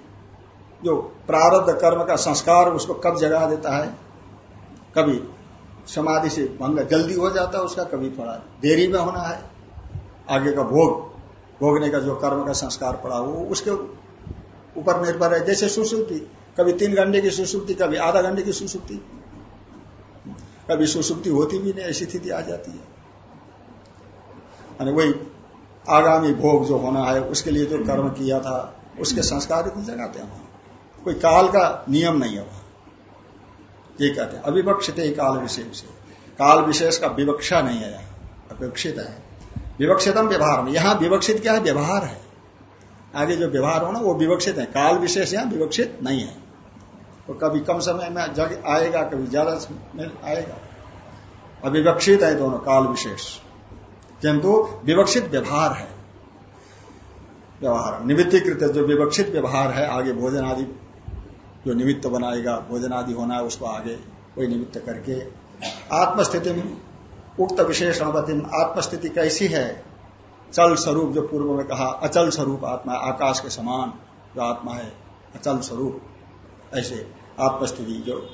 जो प्रारब्ध कर्म का संस्कार उसको कब जगा देता है। कभी समाधि से भंग जल्दी हो जाता है, उसका कभी थोड़ा देरी में होना है। आगे का भोग, भोगने का जो कर्म का संस्कार पड़ा, वो उसके ऊपर निर्भर है। जैसे सुसुप्ति, कभी तीन घंटे की सुसुप्ति, कभी आधा घंटे की सुसुप्ति। कभी सुसुप्ति होती भी नहीं, ऐसी स्थिति आ जाती है। वही आगामी भोग जो होना है, उसके लिए जो कर्म किया था, उसके संस्कार इतनी जगाते हैं वहाँ। कोई काल का नियम नहीं है वहाँ। ये कहते हैं, अविवक्षित ही काल विशेष काल विशेष का विवक्षा नहीं है अविवक्षित है। विवक्षितम व्यवहार में यहाँ विवक्षित क्या है? व्यवहार है। आगे जो व्यवहार होना, वो विवक्षित है। काल विशेष यहाँ विवक्षित नहीं है। तो कभी कम समय में जग आएगा, कभी ज़्यादा में आएगा। अविवक्षित है दोनों, काल विशेष। किंतु विवक्षित व्यवहार है। व्यवहार, निमित्तीकृत जो विवक्षित व्यवहार है, आगे भोजन आदि जो निमित्त बनाएगा, भोजन आदि होना है, उसको आगे कोई निमित्त करके आत्मस्थिति उक्त विशेषणवती आत्मस्थिति कैसी है? चल स्वरूप, जो पूर्व में कहा, अचल स्वरूप आत्मा, आकाश के समान जो आत्मा है, अचल स्वरूप, ऐसे आत्मस्थिति जो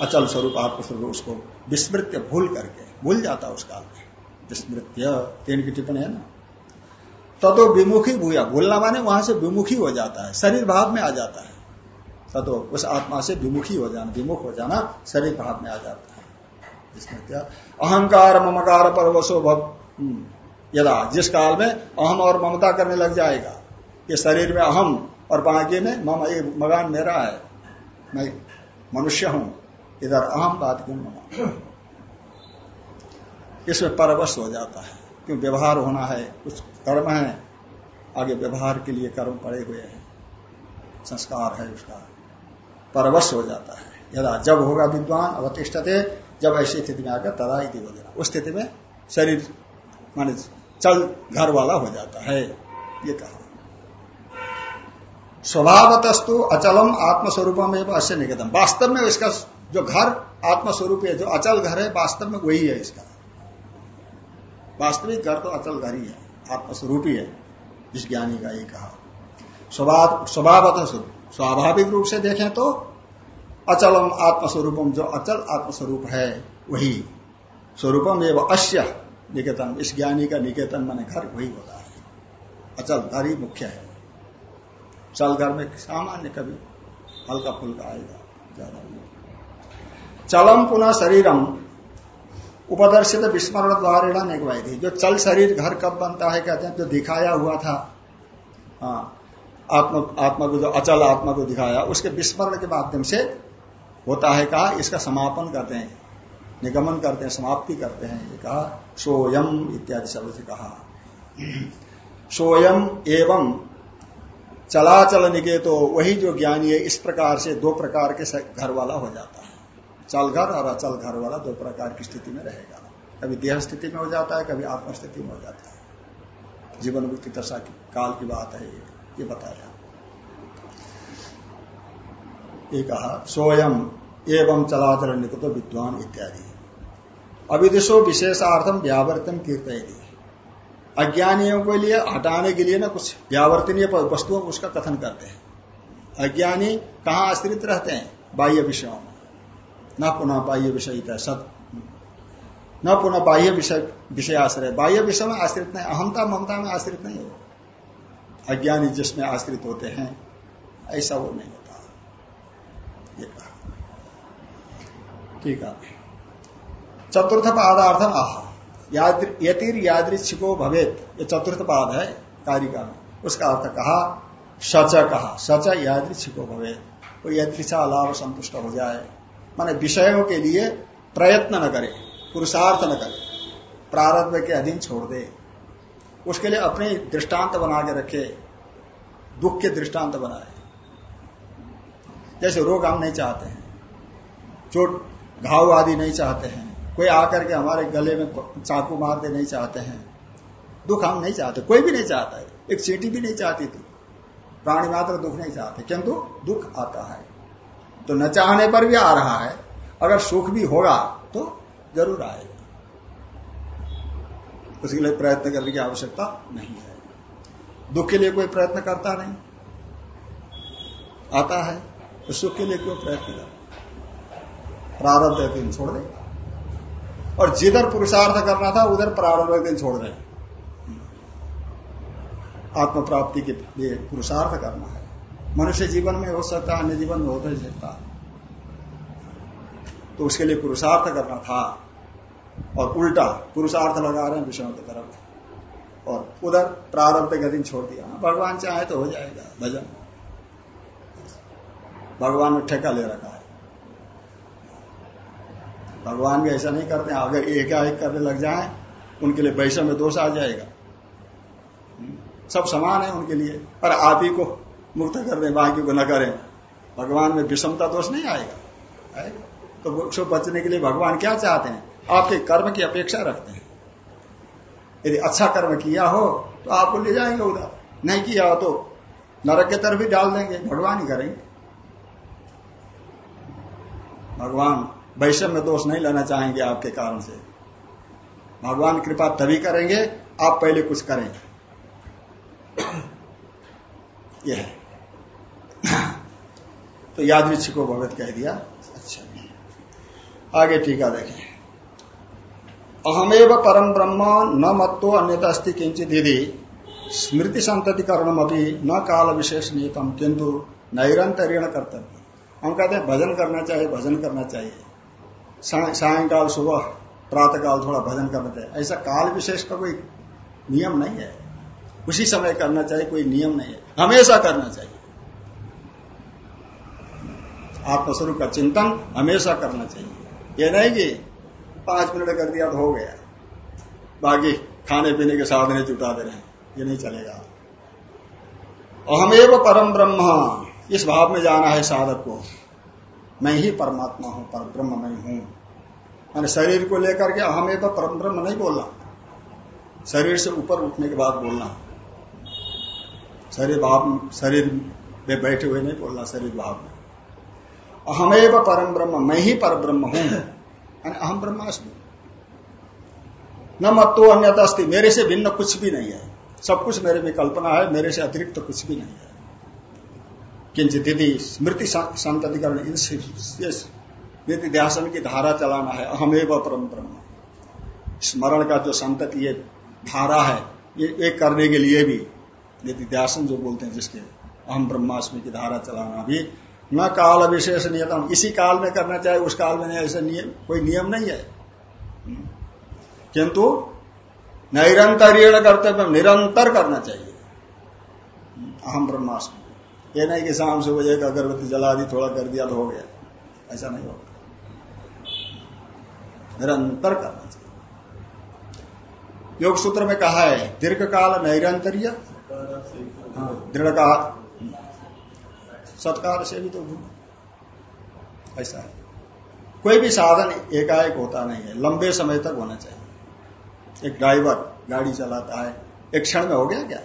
अचल स्वरूप आत्मस्वरूप उसको विस्मृत्य भूल करके, भूल जाता उस काल में। विस्मृत्य, तीन की टिप्पणी है ना? ततो विमुखी भूया, भूलना माने वहाँ से विमुखी हो जाता है, शरीर भाव में आ जाता है। ततो उस आत्मा से विमुखी हो जाना, विमुख हो जाना, शरीर भाव में आ जाता है। विस्मृत्य, अहंकार ममकार पर वसो भव। हम्म। यदा जिस काल में अहम और ममता करने लग जाएगा, ये शरीर में अहम और बाकी में मम, ये मकान मेरा है। मैं मनुष्य हूँ। इधर अहम बात क्यों ममा इसमें परवश हो जाता है। क्यों व्यवहार होना है? कुछ कर्म है। आगे व्यवहार के लिए कर्म पड़े हुए हैं। संस्कार है उसका। परवश हो जाता है। यदा जब होगा विद्वान, अवतिष्ठते, जब ऐसी स्थिति में आकर तदा इति वगैरह उस स्थिति में शरीर, माने चल, घर वाला हो जाता है। ये कहा। स्वभावतस्तु अचलम आत्मस्वरूपम अश्य निकेतन वास्तव में इसका जो घर आत्मस्वरूप है, जो अचल घर है वास्तव में वही है इसका। वास्तविक घर तो अचल घर ही है, आत्मस्वरूप ही है इस ज्ञानी का ये कहा। स्वभाव स्वभावत स्वाभाविक रूप से देखें तो अचलम आत्मस्वरूपम जो अचल आत्मस्वरूप है, वही। स्वरूपम एवं अश्य निकेतन इस ज्ञानी का निकेतन माने घर वही होता है। अचल घर ही मुख्य है। चल घर में सामान्य कभी हल्का फुल्का आएगा, ज़्यादा चलम पुनः शरीरम, उपदर्शित विस्मरण द्वारा थी जो चल शरीर घर कब बनता है, कहते हैं, जो दिखाया हुआ था। हाँ आत्मा आत्मा को जो अचल आत्मा को दिखाया, उसके विस्मरण के माध्यम से होता है, कहा, इसका समापन करते हैं। निगमन करते हैं, समाप्ति करते हैं, ये कहा, सोयम इत्यादि शब्द से कहा। सोयम एवं चलाचल निकेतो वही जो ज्ञानी है, इस प्रकार से दो प्रकार के घर वाला हो जाता है। चल घर और अचल घर वाला दो प्रकार की स्थिति में रहेगा। कभी देह स्थिति में हो जाता है, कभी आत्म स्थिति में हो जाता है। जीवन मुक्ति दशा की, काल की बात है, ये बताया ये कहा, सोयम एवं चलाचल निकतो विद्वान इत्यादि। अविदिशो विशेषार्थम व्यावर्तन कीर्तयती। अज्ञानियों के लिए, हटाने के लिए ना कुछ व्यावर्तनीय वस्तुओं को उसका कथन करते हैं। अज्ञानी कहाँ आश्रित रहते हैं? बाह्य विषयों में। न पुनः बाह्य विषय सत। न पुनः बाह्य विषय विषय आश्रय। बाह्य विषय में आश्रित नहीं अहमता ममता में आश्रित नहीं हो। अज्ञानी जिसमें आश्रित होते हैं, ऐसा वो नहीं होता। ठीक है। चतुर्थ पादार्थम आह यतिर यादृशिको भवेत। ये चतुर्थ पाद है, कारिका में। उसका अर्थ कहा सच कहा। सच यादृशिको भवेत। वो यदृशा लाभ संतुष्ट हो जाए। माने विषयों के लिए प्रयत्न न करे, पुरुषार्थ न करे, प्रारब्ध के अधीन छोड़ दे। उसके लिए अपने दृष्टांत बना के रखे, दुख के दृष्टांत बनाए। जैसे रोग हम नहीं चाहते हैं, चोट, घाव आदि नहीं चाहते हैं कोई आकर के हमारे गले में चाकू मार दे नहीं चाहते हैं। दुख हम नहीं चाहते, कोई भी नहीं चाहता है। एक चीटी भी नहीं चाहती थी। प्राणी मात्र दुख नहीं चाहते, किंतु दुख आता है। तो न चाहने पर भी आ रहा है। अगर सुख भी होगा तो ज़रूर आएगा। उसके लिए प्रयत्न करने की आवश्यकता नहीं है। दुख के लिए कोई प्रयत्न करता नहीं। आता है तो सुख के लिए क्यों प्रयत्न करता प्रारब्ध दिन छोड़ देगा। और जिधर पुरुषार्थ करना था, उधर प्रारंभ दिन छोड़ रहे आत्म प्राप्ति के लिए पुरुषार्थ करना है। मनुष्य जीवन में हो सकता है, अन्य जीवन में हो नहीं सकता तो उसके लिए पुरुषार्थ करना था। और उल्टा, पुरुषार्थ लगा रहे हैं विषयों की तरफ़। और उधर प्रारब्ध का दिन छोड़ दिया। भगवान चाहे तो हो जाएगा, भजन। भगवान ने ठेका ले रखा। है भगवान भी ऐसा नहीं करते अगर एकाएक करने लग जाए, उनके लिए वैषम में दोष आ जाएगा। सब समान है उनके लिए, पर आप ही को मुक्त कर दें, बाकी को न करें। भगवान में विषमता दोष नहीं आएगा तो से बचने के लिए भगवान क्या चाहते हैं? आपके कर्म की अपेक्षा रखते हैं। यदि अच्छा कर्म किया हो तो आपको ले जाएँगे उधर। नहीं किया हो तो नरक के तरफ़ भी डाल देंगे, भगवान ही करेंगे। भगवान वैषम्य दोष नहीं लेना चाहेंगे आपके कारण से। भगवान कृपा तभी करेंगे, आप पहले कुछ करें यह है। तो यादृक्ष को भगवत कह दिया। अच्छा। आगे टीका देखें। अहमेव परम ब्रह्म न मत्तो अन्यता अस्ति किंचित यदि स्मृति संततिकरण अभी न काल विशेष नियतम किंतु नैरंतरीण कर्तव्य हम कहते हैं, भजन करना चाहिए, भजन करना चाहिए। सायकाल, सुबह प्रातः काल थोड़ा भजन करना चाहिए। ऐसा काल विशेष का कोई नियम नहीं है। उसी समय करना चाहिए, कोई नियम नहीं है। हमेशा करना चाहिए। आत्मस्वरूप का चिंतन हमेशा करना चाहिए। यह नहीं कि पाँच मिनट कर दिया तो हो गया। बाकी खाने पीने के साधने जुटा दे रहे। हैं ये नहीं चलेगा। अहमेव परम ब्रह्म। इस भाव में जाना है साधक को। मैं ही परमात्मा हूँ, पर ब्रह्म मैं हूँ। मैंने शरीर को लेकर के अहमेव परम ब्रह्म नहीं बोलना। शरीर से ऊपर उठने के बाद बोलना। शरीर भाव, शरीर में बैठे हुए नहीं बोलना शरीर भाव में। अहमेव परम ब्रह्म, मैं ही पर ब्रह्म हूँ। अहम ब्रह्मास्मि। न मत तो अन्यता अस्थि मेरे से भिन्न कुछ भी नहीं है। सब कुछ मेरे में कल्पना है, मेरे से अतिरिक्त तो कुछ भी नहीं है। किंचित स्मृति संततिकरण ध्यासन की धारा चलाना है, अहमेव परम ब्रह्म। स्मरण का जो संतति ये धारा है, ये एक करने के लिए भी यदि ध्यासन जो बोलते हैं जिसके अहम ब्रह्मास्मि की धारा चलाना भी न काल विशेष नियतम। इसी काल में करना चाहिए उस काल में ऐसा नियम, कोई नियम नहीं है। किंतु निरंतरीण कर्तव्य निरंतर करना चाहिए। अहम ब्रह्मास्मि। ये नहीं कि शाम से वो एक अगरबत्ती जला दी, थोड़ा कर दिया तो हो गया। ऐसा नहीं होगा। निरंतर करना चाहिए। योग सूत्र में कहा है दीर्घ काल नैरंतर्य। हाँ, दृढ़ सत्कार से भी तो ऐसा है। कोई भी साधन एकाएक होता नहीं है लंबे समय तक होना चाहिए। एक ड्राइवर गाड़ी चलाता है एक क्षण में हो गया क्या?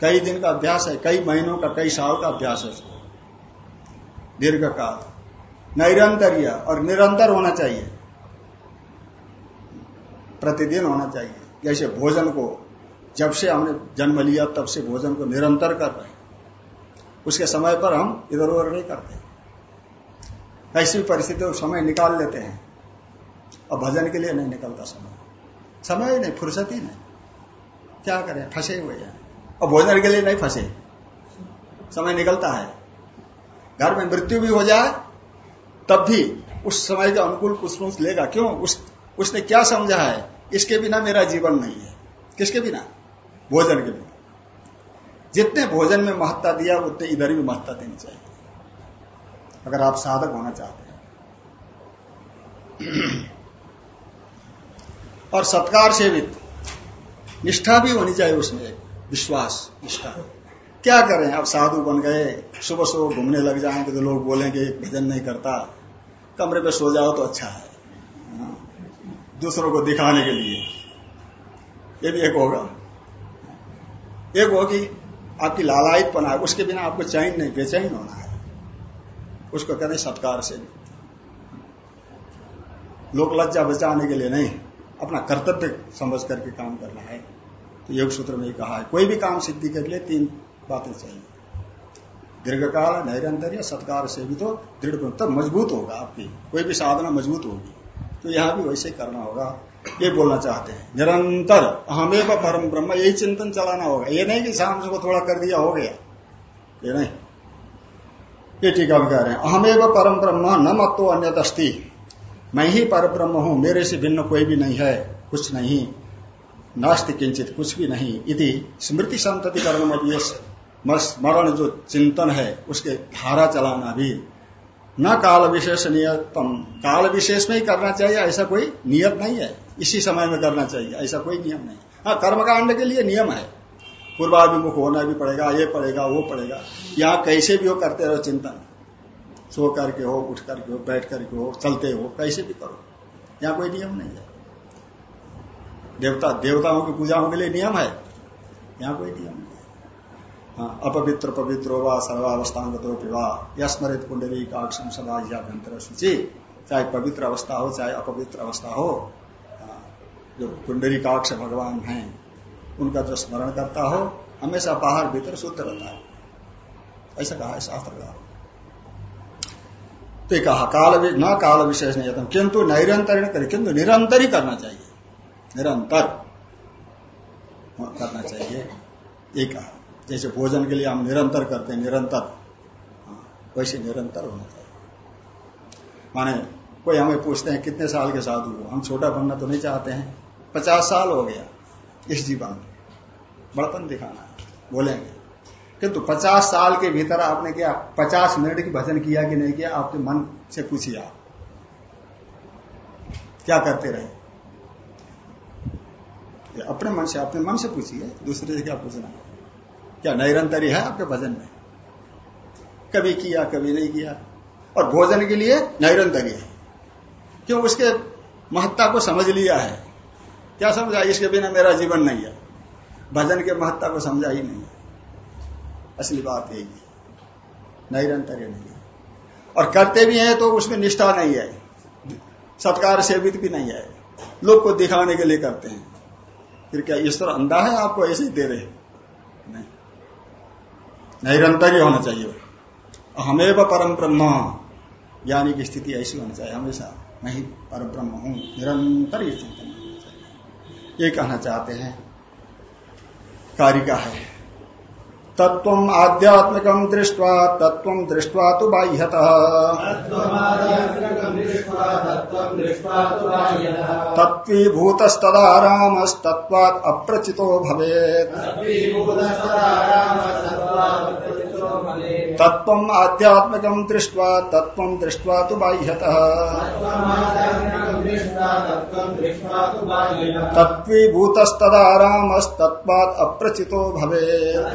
कई दिन का अभ्यास है कई महीनों का कई साल का अभ्यास है उसको। दीर्घ काल नैरंतर्य और निरंतर होना चाहिए। प्रतिदिन होना चाहिए। जैसे भोजन को, जब से हमने जन्म लिया, तब से भोजन को निरंतर कर रहे उसके समय पर हम इधर उधर नहीं करते। ऐसी परिस्थिति में समय निकाल लेते हैं। और भजन के लिए नहीं निकलता समय। समय ही नहीं, फुर्सत ही नहीं। क्या करें? फंसे हुए हैं। और भोजन के लिए नहीं फंसे। समय निकलता है। घर में मृत्यु भी हो जाए, तब भी उस समय के अनुकूल कुछ लेगा। क्यों? उस उसने क्या समझा है? इसके बिना मेरा जीवन नहीं है। किसके बिना? भोजन के बिना। जितने भोजन में महत्ता दिया, उतने इधर भी महत्ता देनी चाहिए। अगर आप साधक होना चाहते हैं। और सत्कार सेवित। निष्ठा भी होनी चाहिए उसमें। विश्वास, निष्ठा। क्या करें? आप साधु बन गए सुबह सुबह घूमने लग जाएँगे तो लोग बोलेंगे, भजन नहीं करता। कमरे पे सो जाओ तो अच्छा हाँ। दूसरों को दिखाने के लिए। ये भी एक होगा। एक होगी आपकी लालायित पना है उसके बिना आपको चैन नहीं, बेचैन होना है। उसको कहते हैं सत्कार से। लोक लज्जा बचाने के लिए नहीं, अपना कर्तव्य समझ करके काम करना है। तो योग सूत्र में कहा है, कोई भी काम सिद्धि के लिए तीन बातें चाहिए। दीर्घकाल, निरंतर या सत्कार से भी तो दृढ़ तब मज़बूत होगा आपकी। कोई भी साधना मज़बूत होगी। तो यहाँ भी वैसे करना होगा। ये बोलना चाहते हैं। निरंतर हमें परम ब्रह्म, यही चिंतन चलाना होगा। ये नहीं कि शाम को थोड़ा कर दिया, हो गया। ये नहीं। ये टीका भी कह रहे हैं। अहमेव परम ब्रह्म न मत तो अन्य दस्ती मैं ही पर ब्रह्म हूँ, मेरे से भिन्न कोई भी नहीं है, कुछ नहीं। नास्ति किंचित, कुछ भी नहीं। यदि स्मृति संतति कर्म स्मरण जो चिंतन है, उसके धारा चलाना भी। न काल विशेष नियतम काल विशेष में ही करना चाहिए, ऐसा कोई नियत नहीं है। इसी समय में करना चाहिए, ऐसा कोई नियम नहीं। हाँ कर्मकांड के लिए नियम है। पूर्वाभिमुख होना भी पड़ेगा, ये पड़ेगा, वो पड़ेगा। यहाँ कैसे भी हो, करते रहो चिंतन। सो करके हो, उठ करके हो, बैठ करके हो, चलते हो, कैसे भी करो। यहाँ कोई नियम नहीं है। देवता, देवताओं की पूजाओं के लिए नियम है। यहाँ कोई नियम नहीं। अपवित्र पवित्र वा सर्वावस्थांग विवाह यस्मरित कुंडली काक्षम सदा सदाभ्यंतर सूची चाहे पवित्र अवस्था हो चाहे अपवित्र अवस्था हो हाँ, जो कुंडली काक्ष भगवान हैं उनका जो स्मरण करता हो हमेशा बाहर भीतर शुद्ध रहता है। ऐसा कहा है शास्त्र का। तो कहा काल न काल विशेष नहीं किंतु निरंतर करे किंतु निरंतर ही करना चाहिए। निरंतर करना चाहिए। ये कहा। जैसे भोजन के लिए हम निरंतर करते हैं निरंतर। हाँ, वैसे निरंतर होना चाहिए। माने कोई हमें पूछते हैं कितने साल के साधु हो? हम छोटा बनना तो नहीं चाहते हैं। पचास साल हो गया इस जीवन में। बड़पन दिखाना है बोलेंगे। किंतु पचास साल के भीतर आपने क्या पचास मिनट की भजन किया कि नहीं किया? आपके मन से पूछिए आप। क्या करते रहे? अपने मन से अपने मन से पूछिए दूसरे से क्या पूछना है? क्या निरंतरी है आपके भजन में? कभी किया, कभी नहीं किया। और भोजन के लिए निरंतरी है। क्यों? उसके महत्ता को समझ लिया है। क्या समझा? इसके बिना मेरा जीवन नहीं है। भजन के महत्ता को समझा ही नहीं है। असली बात यही है निरंतर नहीं और करते भी हैं तो उसमें निष्ठा नहीं है। सत्कार सेवित भी नहीं है। लोग को दिखाने के लिए करते हैं। फिर क्या ईश्वर अंधा है? आपको ऐसे ही दे रहे नहीं निरंतर ही होना चाहिए। अहमेव परम ब्रह्म ज्ञानी की स्थिति ऐसी होनी चाहिए, हमेशा मैं ही पर ब्रह्म हूँ, निरंतर ही चिंतन होना चाहिए। ये कहना चाहते हैं। कारिका है। तत्व आध्यात्मिक दृष्टवा तत्व दृष्टवा तो बाह्यत। तत्वीभूतस्तदा रामस्तत्वात् अप्रचितो तत्व आध्यात्मक दृष्टवा तत्व दृष्टवा तो बाह्यत। तत्वीभूतस्तदा रामस्तत्वात् अप्रचितो भवेत्।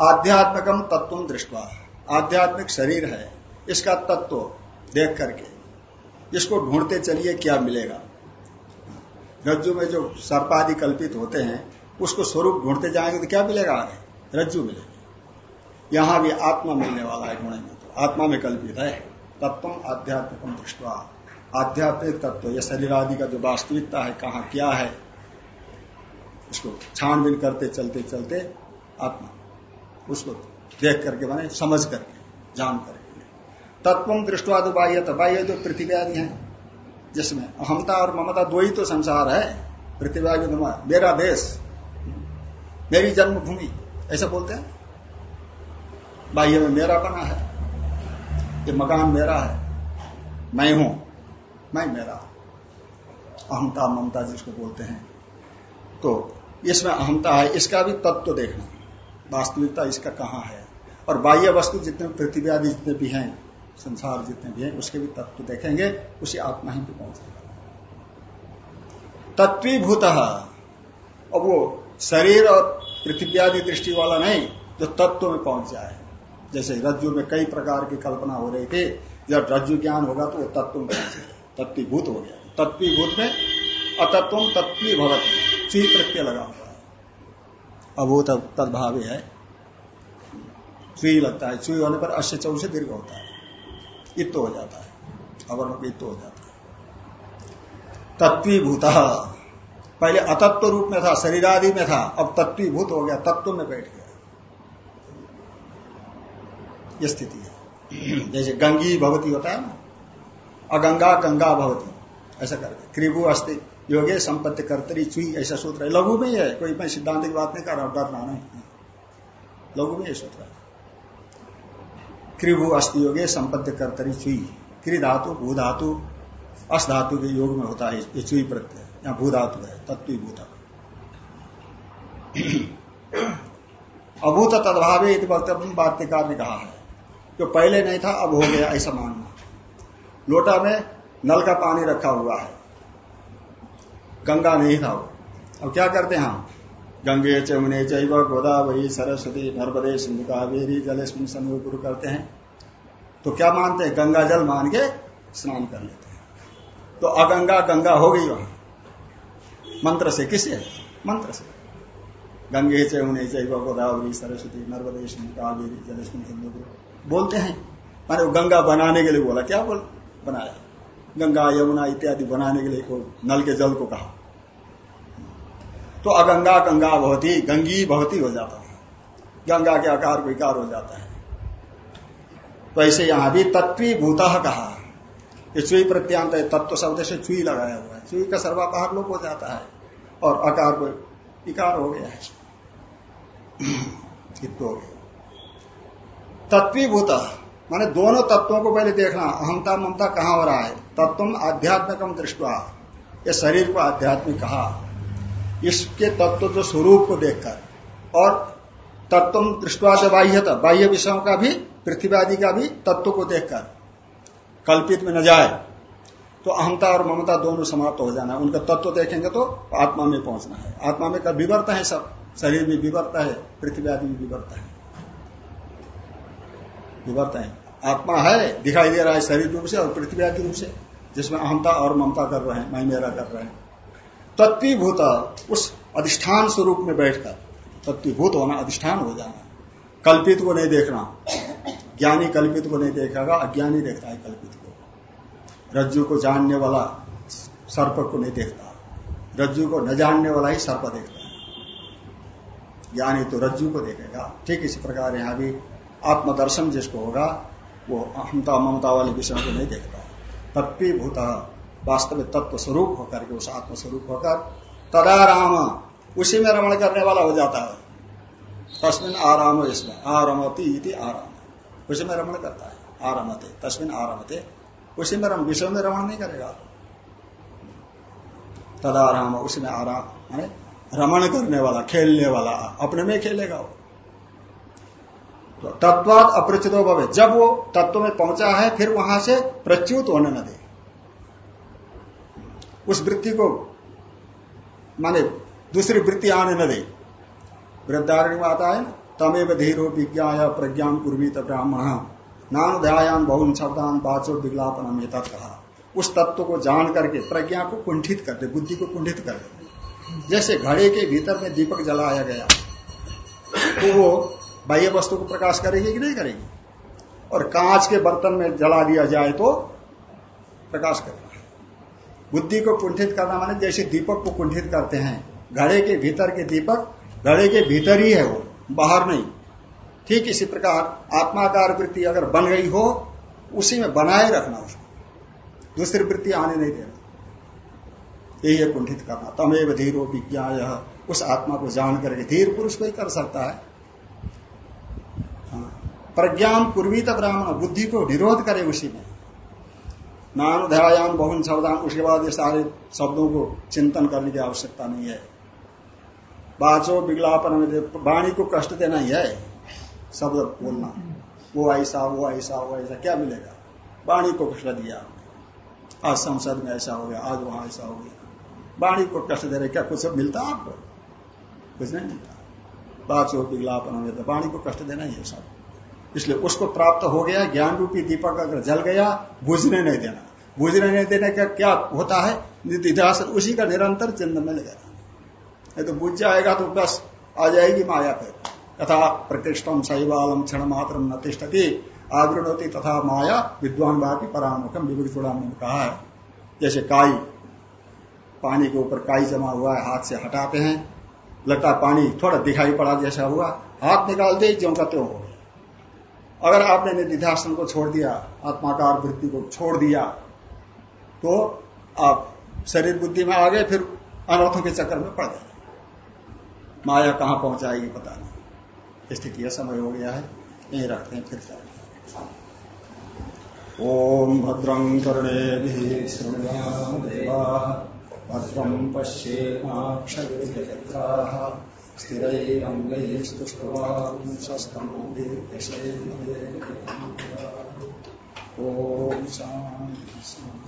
आध्यात्मिकम तत्व दृष्टवा। आध्यात्मिक शरीर है, इसका तत्व देख करके, इसको ढूंढते चलिए क्या मिलेगा। रज्जु में जो सर्पादि कल्पित होते हैं उसको स्वरूप ढूंढते जाएँगे तो क्या मिलेगा आगे? रज्जु मिलेगी। यहाँ भी आत्मा मिलने वाला है ढूंढेंगे तो आत्मा में कल्पित है। तत्व आध्यात्मिकम दृष्टवा। आध्यात्मिक तत्व यह शरीर आदि का जो वास्तविकता है, कहा क्या है, उसको छानबीन करते चलते चलते आत्मा, उसको देख करके माने समझ करके, जान करके। तत्व दृष्टवा तो बाह्य तो बाह्य जो पृथ्वी आदि है, जिसमें अहमता और ममता दो ही तो संसार है पृथ्वी आदि मेरा देश मेरी जन्मभूमि, ऐसा बोलते हैं? बाह्य में मेरा बना है, ये मकान मेरा है, मैं हूँ, मैं मेरा। अहमता ममता जिसको बोलते हैं। तो इसमें अहमता है, इसका भी तत्व देखना। वास्तविकता इसका कहाँ है? और बाह्य वस्तु जितने पृथ्वी आदि जितने भी हैं, संसार जितने भी हैं, उसके भी तत्व देखेंगे, उसी आत्मा ही पहुंचेगा। तत्वीभूत, अब वो शरीर और पृथ्वी आदि दृष्टि वाला नहीं, जो तत्व में पहुँच जाए। जैसे रज्जु में कई प्रकार की कल्पना हो रही थी, जब रज्जु ज्ञान होगा तो वो तत्व में पहुँचे तत्वीभूत हो गया। तत्वीभूत में अतत्व तत्वी भवत ची प्रत्यय लगा हुआ है। अभूत तदभावी है। चुई लगता है। चुई होने पर अश्य चौ से दीर्घ होता है। इत्तो हो जाता है। अवर्ण इत्तो हो जाता है। तत्वीभूत पहले अतत्व रूप में था, शरीरादि में था, अब तत्वीभूत हो गया, तत्व में बैठ गया। ये स्थिति है। जैसे गंगी भवती होता है ना, अगंगा गंगा भवती, ऐसा करके। क्रिभु अस्थि योगे संपत्ति कर्तरी चुई, ऐसा सूत्र है। लघु में ही कोई मैं सिद्धांत की बात नहीं कर रहा, डर डरना नहीं। लघु में ये सूत्र। है क्रिभु अस्थि योगे संपत्ति कर्तरी चुई क्रि धातु भू धातु अस धातु के योग में होता है, ये चुई प्रत्यय। या भू धातु है, तत्वीभूत अभूत तदभावे वक्तव्य बात्यकार ने कहा है जो पहले नहीं था, अब हो गया ऐसा मानना। लोटा में नल का पानी रखा हुआ है। गंगा नहीं था वो। अब क्या करते हैं हम? गंगे चमुने जैव गोदावरी सरस्वती नर्मदे सिंधु कावेरी जलेस्मिन समूह गुरु करते हैं। तो क्या मानते हैं? गंगा जल मान के स्नान कर लेते हैं। तो अगंगा गंगा हो गई वहाँ। मंत्र से किसे मंत्र से गंगे जैव गोदावरी सरस्वती नर्मदे सिंधु कावेरी जलेस्मिन सिंधु बोलते हैं मारे वो गंगा बनाने के लिए बोला क्या बोल बनाया गंगा यमुना इत्यादि बनाने के लिए को नल के जल को कहा तो अगंगा गंगा भवती गंगी भवती हो जाता है गंगा के आकार विकार हो जाता है ऐसे यहाँ भी तत्वी भूत कहा ये चुई प्रत्यांत है, तत्व शब्द से चुई लगाया हुआ है। चुई का सर्वाकार लोप हो जाता है और आकार को इकार हो गया है। हो तत्वीभूत, माने दोनों तत्वों को पहले देखना अहमता ममता कहाँ हो रहा है? तत्व आध्यात्मिकम दृष्टवा, ये शरीर को आध्यात्मिक कहा। इसके तत्व जो स्वरूप को देखकर, और तत्व दृष्टवा बाह्य था बाह्य विषयों का भी पृथ्वी आदि का भी तत्व को देखकर कल्पित में न जाए तो अहमता और ममता दोनों समाप्त हो जाना है। उनका तत्व देखेंगे तो आत्मा में पहुँचना है। आत्मा में कब विवर्त है सब। शरीर भी विवर्त है, पृथ्वी आदि भी विवर्त है। विवर्त है। आत्मा है, दिखाई दे रहा है शरीर रूप से और पृथ्वी आदि रूप से, जिसमें अहमता और ममता कर रहे हैं मैं मेरा कर रहे हैं। तत्वीभूत उस अधिष्ठान स्वरूप में बैठकर तत्वीभूत होना, अधिष्ठान हो जाना। कल्पित को नहीं देखना। ज्ञानी कल्पित को नहीं देखेगा, अज्ञानी देखता है कल्पित। को रज्जु को जानने वाला सर्प को नहीं देखता। रज्जु को न जानने वाला ही सर्प देखता है। ज्ञानी तो रज्जु को देखेगा। ठीक इसी प्रकार यहाँ भी आत्मदर्शन जिसको होगा, वो अहमता ममता वाले विषयों को नहीं देखता। तत्वीभूत वास्तविक तत्व स्वरूप होकर के उस आत्म स्वरूप होकर तदाराम, उसी में रमण करने वाला हो जाता है। तस्मिन आराम इसमें, आरमती आराम। उसी में रमण करता है। आरमते, तस्मिन आरमते उसी में विषय में रमण नहीं करेगा। तदाराम उसी में आराम रमण करने वाला, खेलने वाला, अपने में खेलेगा वो। तो तत्वाद अप्रचितो भवे। जब वो तत्व में पहुँचा है, फिर वहाँ से प्रच्युत होने न दे। उस वृत्ति को, माने दूसरी वृत्ति आने न दे। वृद्धारण्य में आता है तमेव धीरो विज्ञा प्रज्ञा कुर्वीत ब्राह्मण। नान ध्यान बहुन शब्दान बाचो विज्ञापन में कहा। उस तत्व को जान करके, प्रज्ञा को कुंठित कर दे, बुद्धि को कुंठित कर दे। जैसे घड़े के भीतर में दीपक जलाया गया तो वो बाह्य वस्तु को प्रकाश करेगी कि नहीं करेगी? और कांच के बर्तन में जला दिया जाए तो प्रकाश करेगा बुद्धि को कुंठित करना माने जैसे दीपक को कुंठित करते हैं। घड़े के भीतर के दीपक, घड़े के भीतर ही है वो, बाहर नहीं। ठीक इसी प्रकार आत्माकार वृत्ति अगर बन गई हो, उसी में बनाए रखना उसको। दूसरी वृत्ति आने नहीं देना। यही है कुंठित करना तमेव धीरो विज्ञा यह उस आत्मा को जान करके धीर पुरुष को ही कर सकता है। हाँ। प्रज्ञान पूर्वीत ब्राह्मण, बुद्धि को निरोध करे उसी में। नानुध्यायाम बहुन शब्दान उसके बाद ये सारे शब्दों को चिंतन करने की आवश्यकता नहीं है। बाचो बिगलापन में वाणी को कष्ट देना ही है। शब्द बोलना। वो ऐसा वो ऐसा वो ऐसा, क्या मिलेगा? वाणी को कष्ट दिया। आज संसद में ऐसा हो गया, आज वहाँ ऐसा हो गया। वाणी को कष्ट दे रहे, क्या कुछ मिलता आपको? कुछ नहीं मिलता। बात बाचो विज्ञापन में वाणी को कष्ट देना ही है सब। इसलिए उसको प्राप्त हो गया, ज्ञान रूपी दीपक अगर जल गया, बुझने नहीं देना। बुझने नहीं देने का क्या होता है? उसी का निरंतर चिन्ह मिलेगा नहीं तो बुझ जाएगा तो बस आ जाएगी माया फिर तथा प्रतिष्ठम शैवालम क्षण मात्र न तिष्ठती आग्रणोती तथा माया विद्वान बाकी परामुखम विवेक चूड़ाम ने कहा है। जैसे काई, पानी के ऊपर काई जमा हुआ है, हाथ से हटाते हैं। लगता पानी थोड़ा दिखाई पड़ा जैसा हुआ, हाथ निकालते ही ज्यो का त्यों हो। अगर आपने निधिध्यासन को छोड़ दिया, आत्माकार वृत्ति को छोड़ दिया तो आप शरीर बुद्धि में आ गए, फिर अनर्थों के चक्कर में पड़ गए माया कहाँ पहुंचाएगी पता नहीं। स्थिति यह समय हो गया है, यही रखते हैं फिर जाए ओम भद्रं कर्णे देवा भद्रम पश्येमाक्षरा स्थिरैरङ्गैस्तुष्ट्वांशस्तमोभिर्दशेन्द्रिये ॐ शान्ति।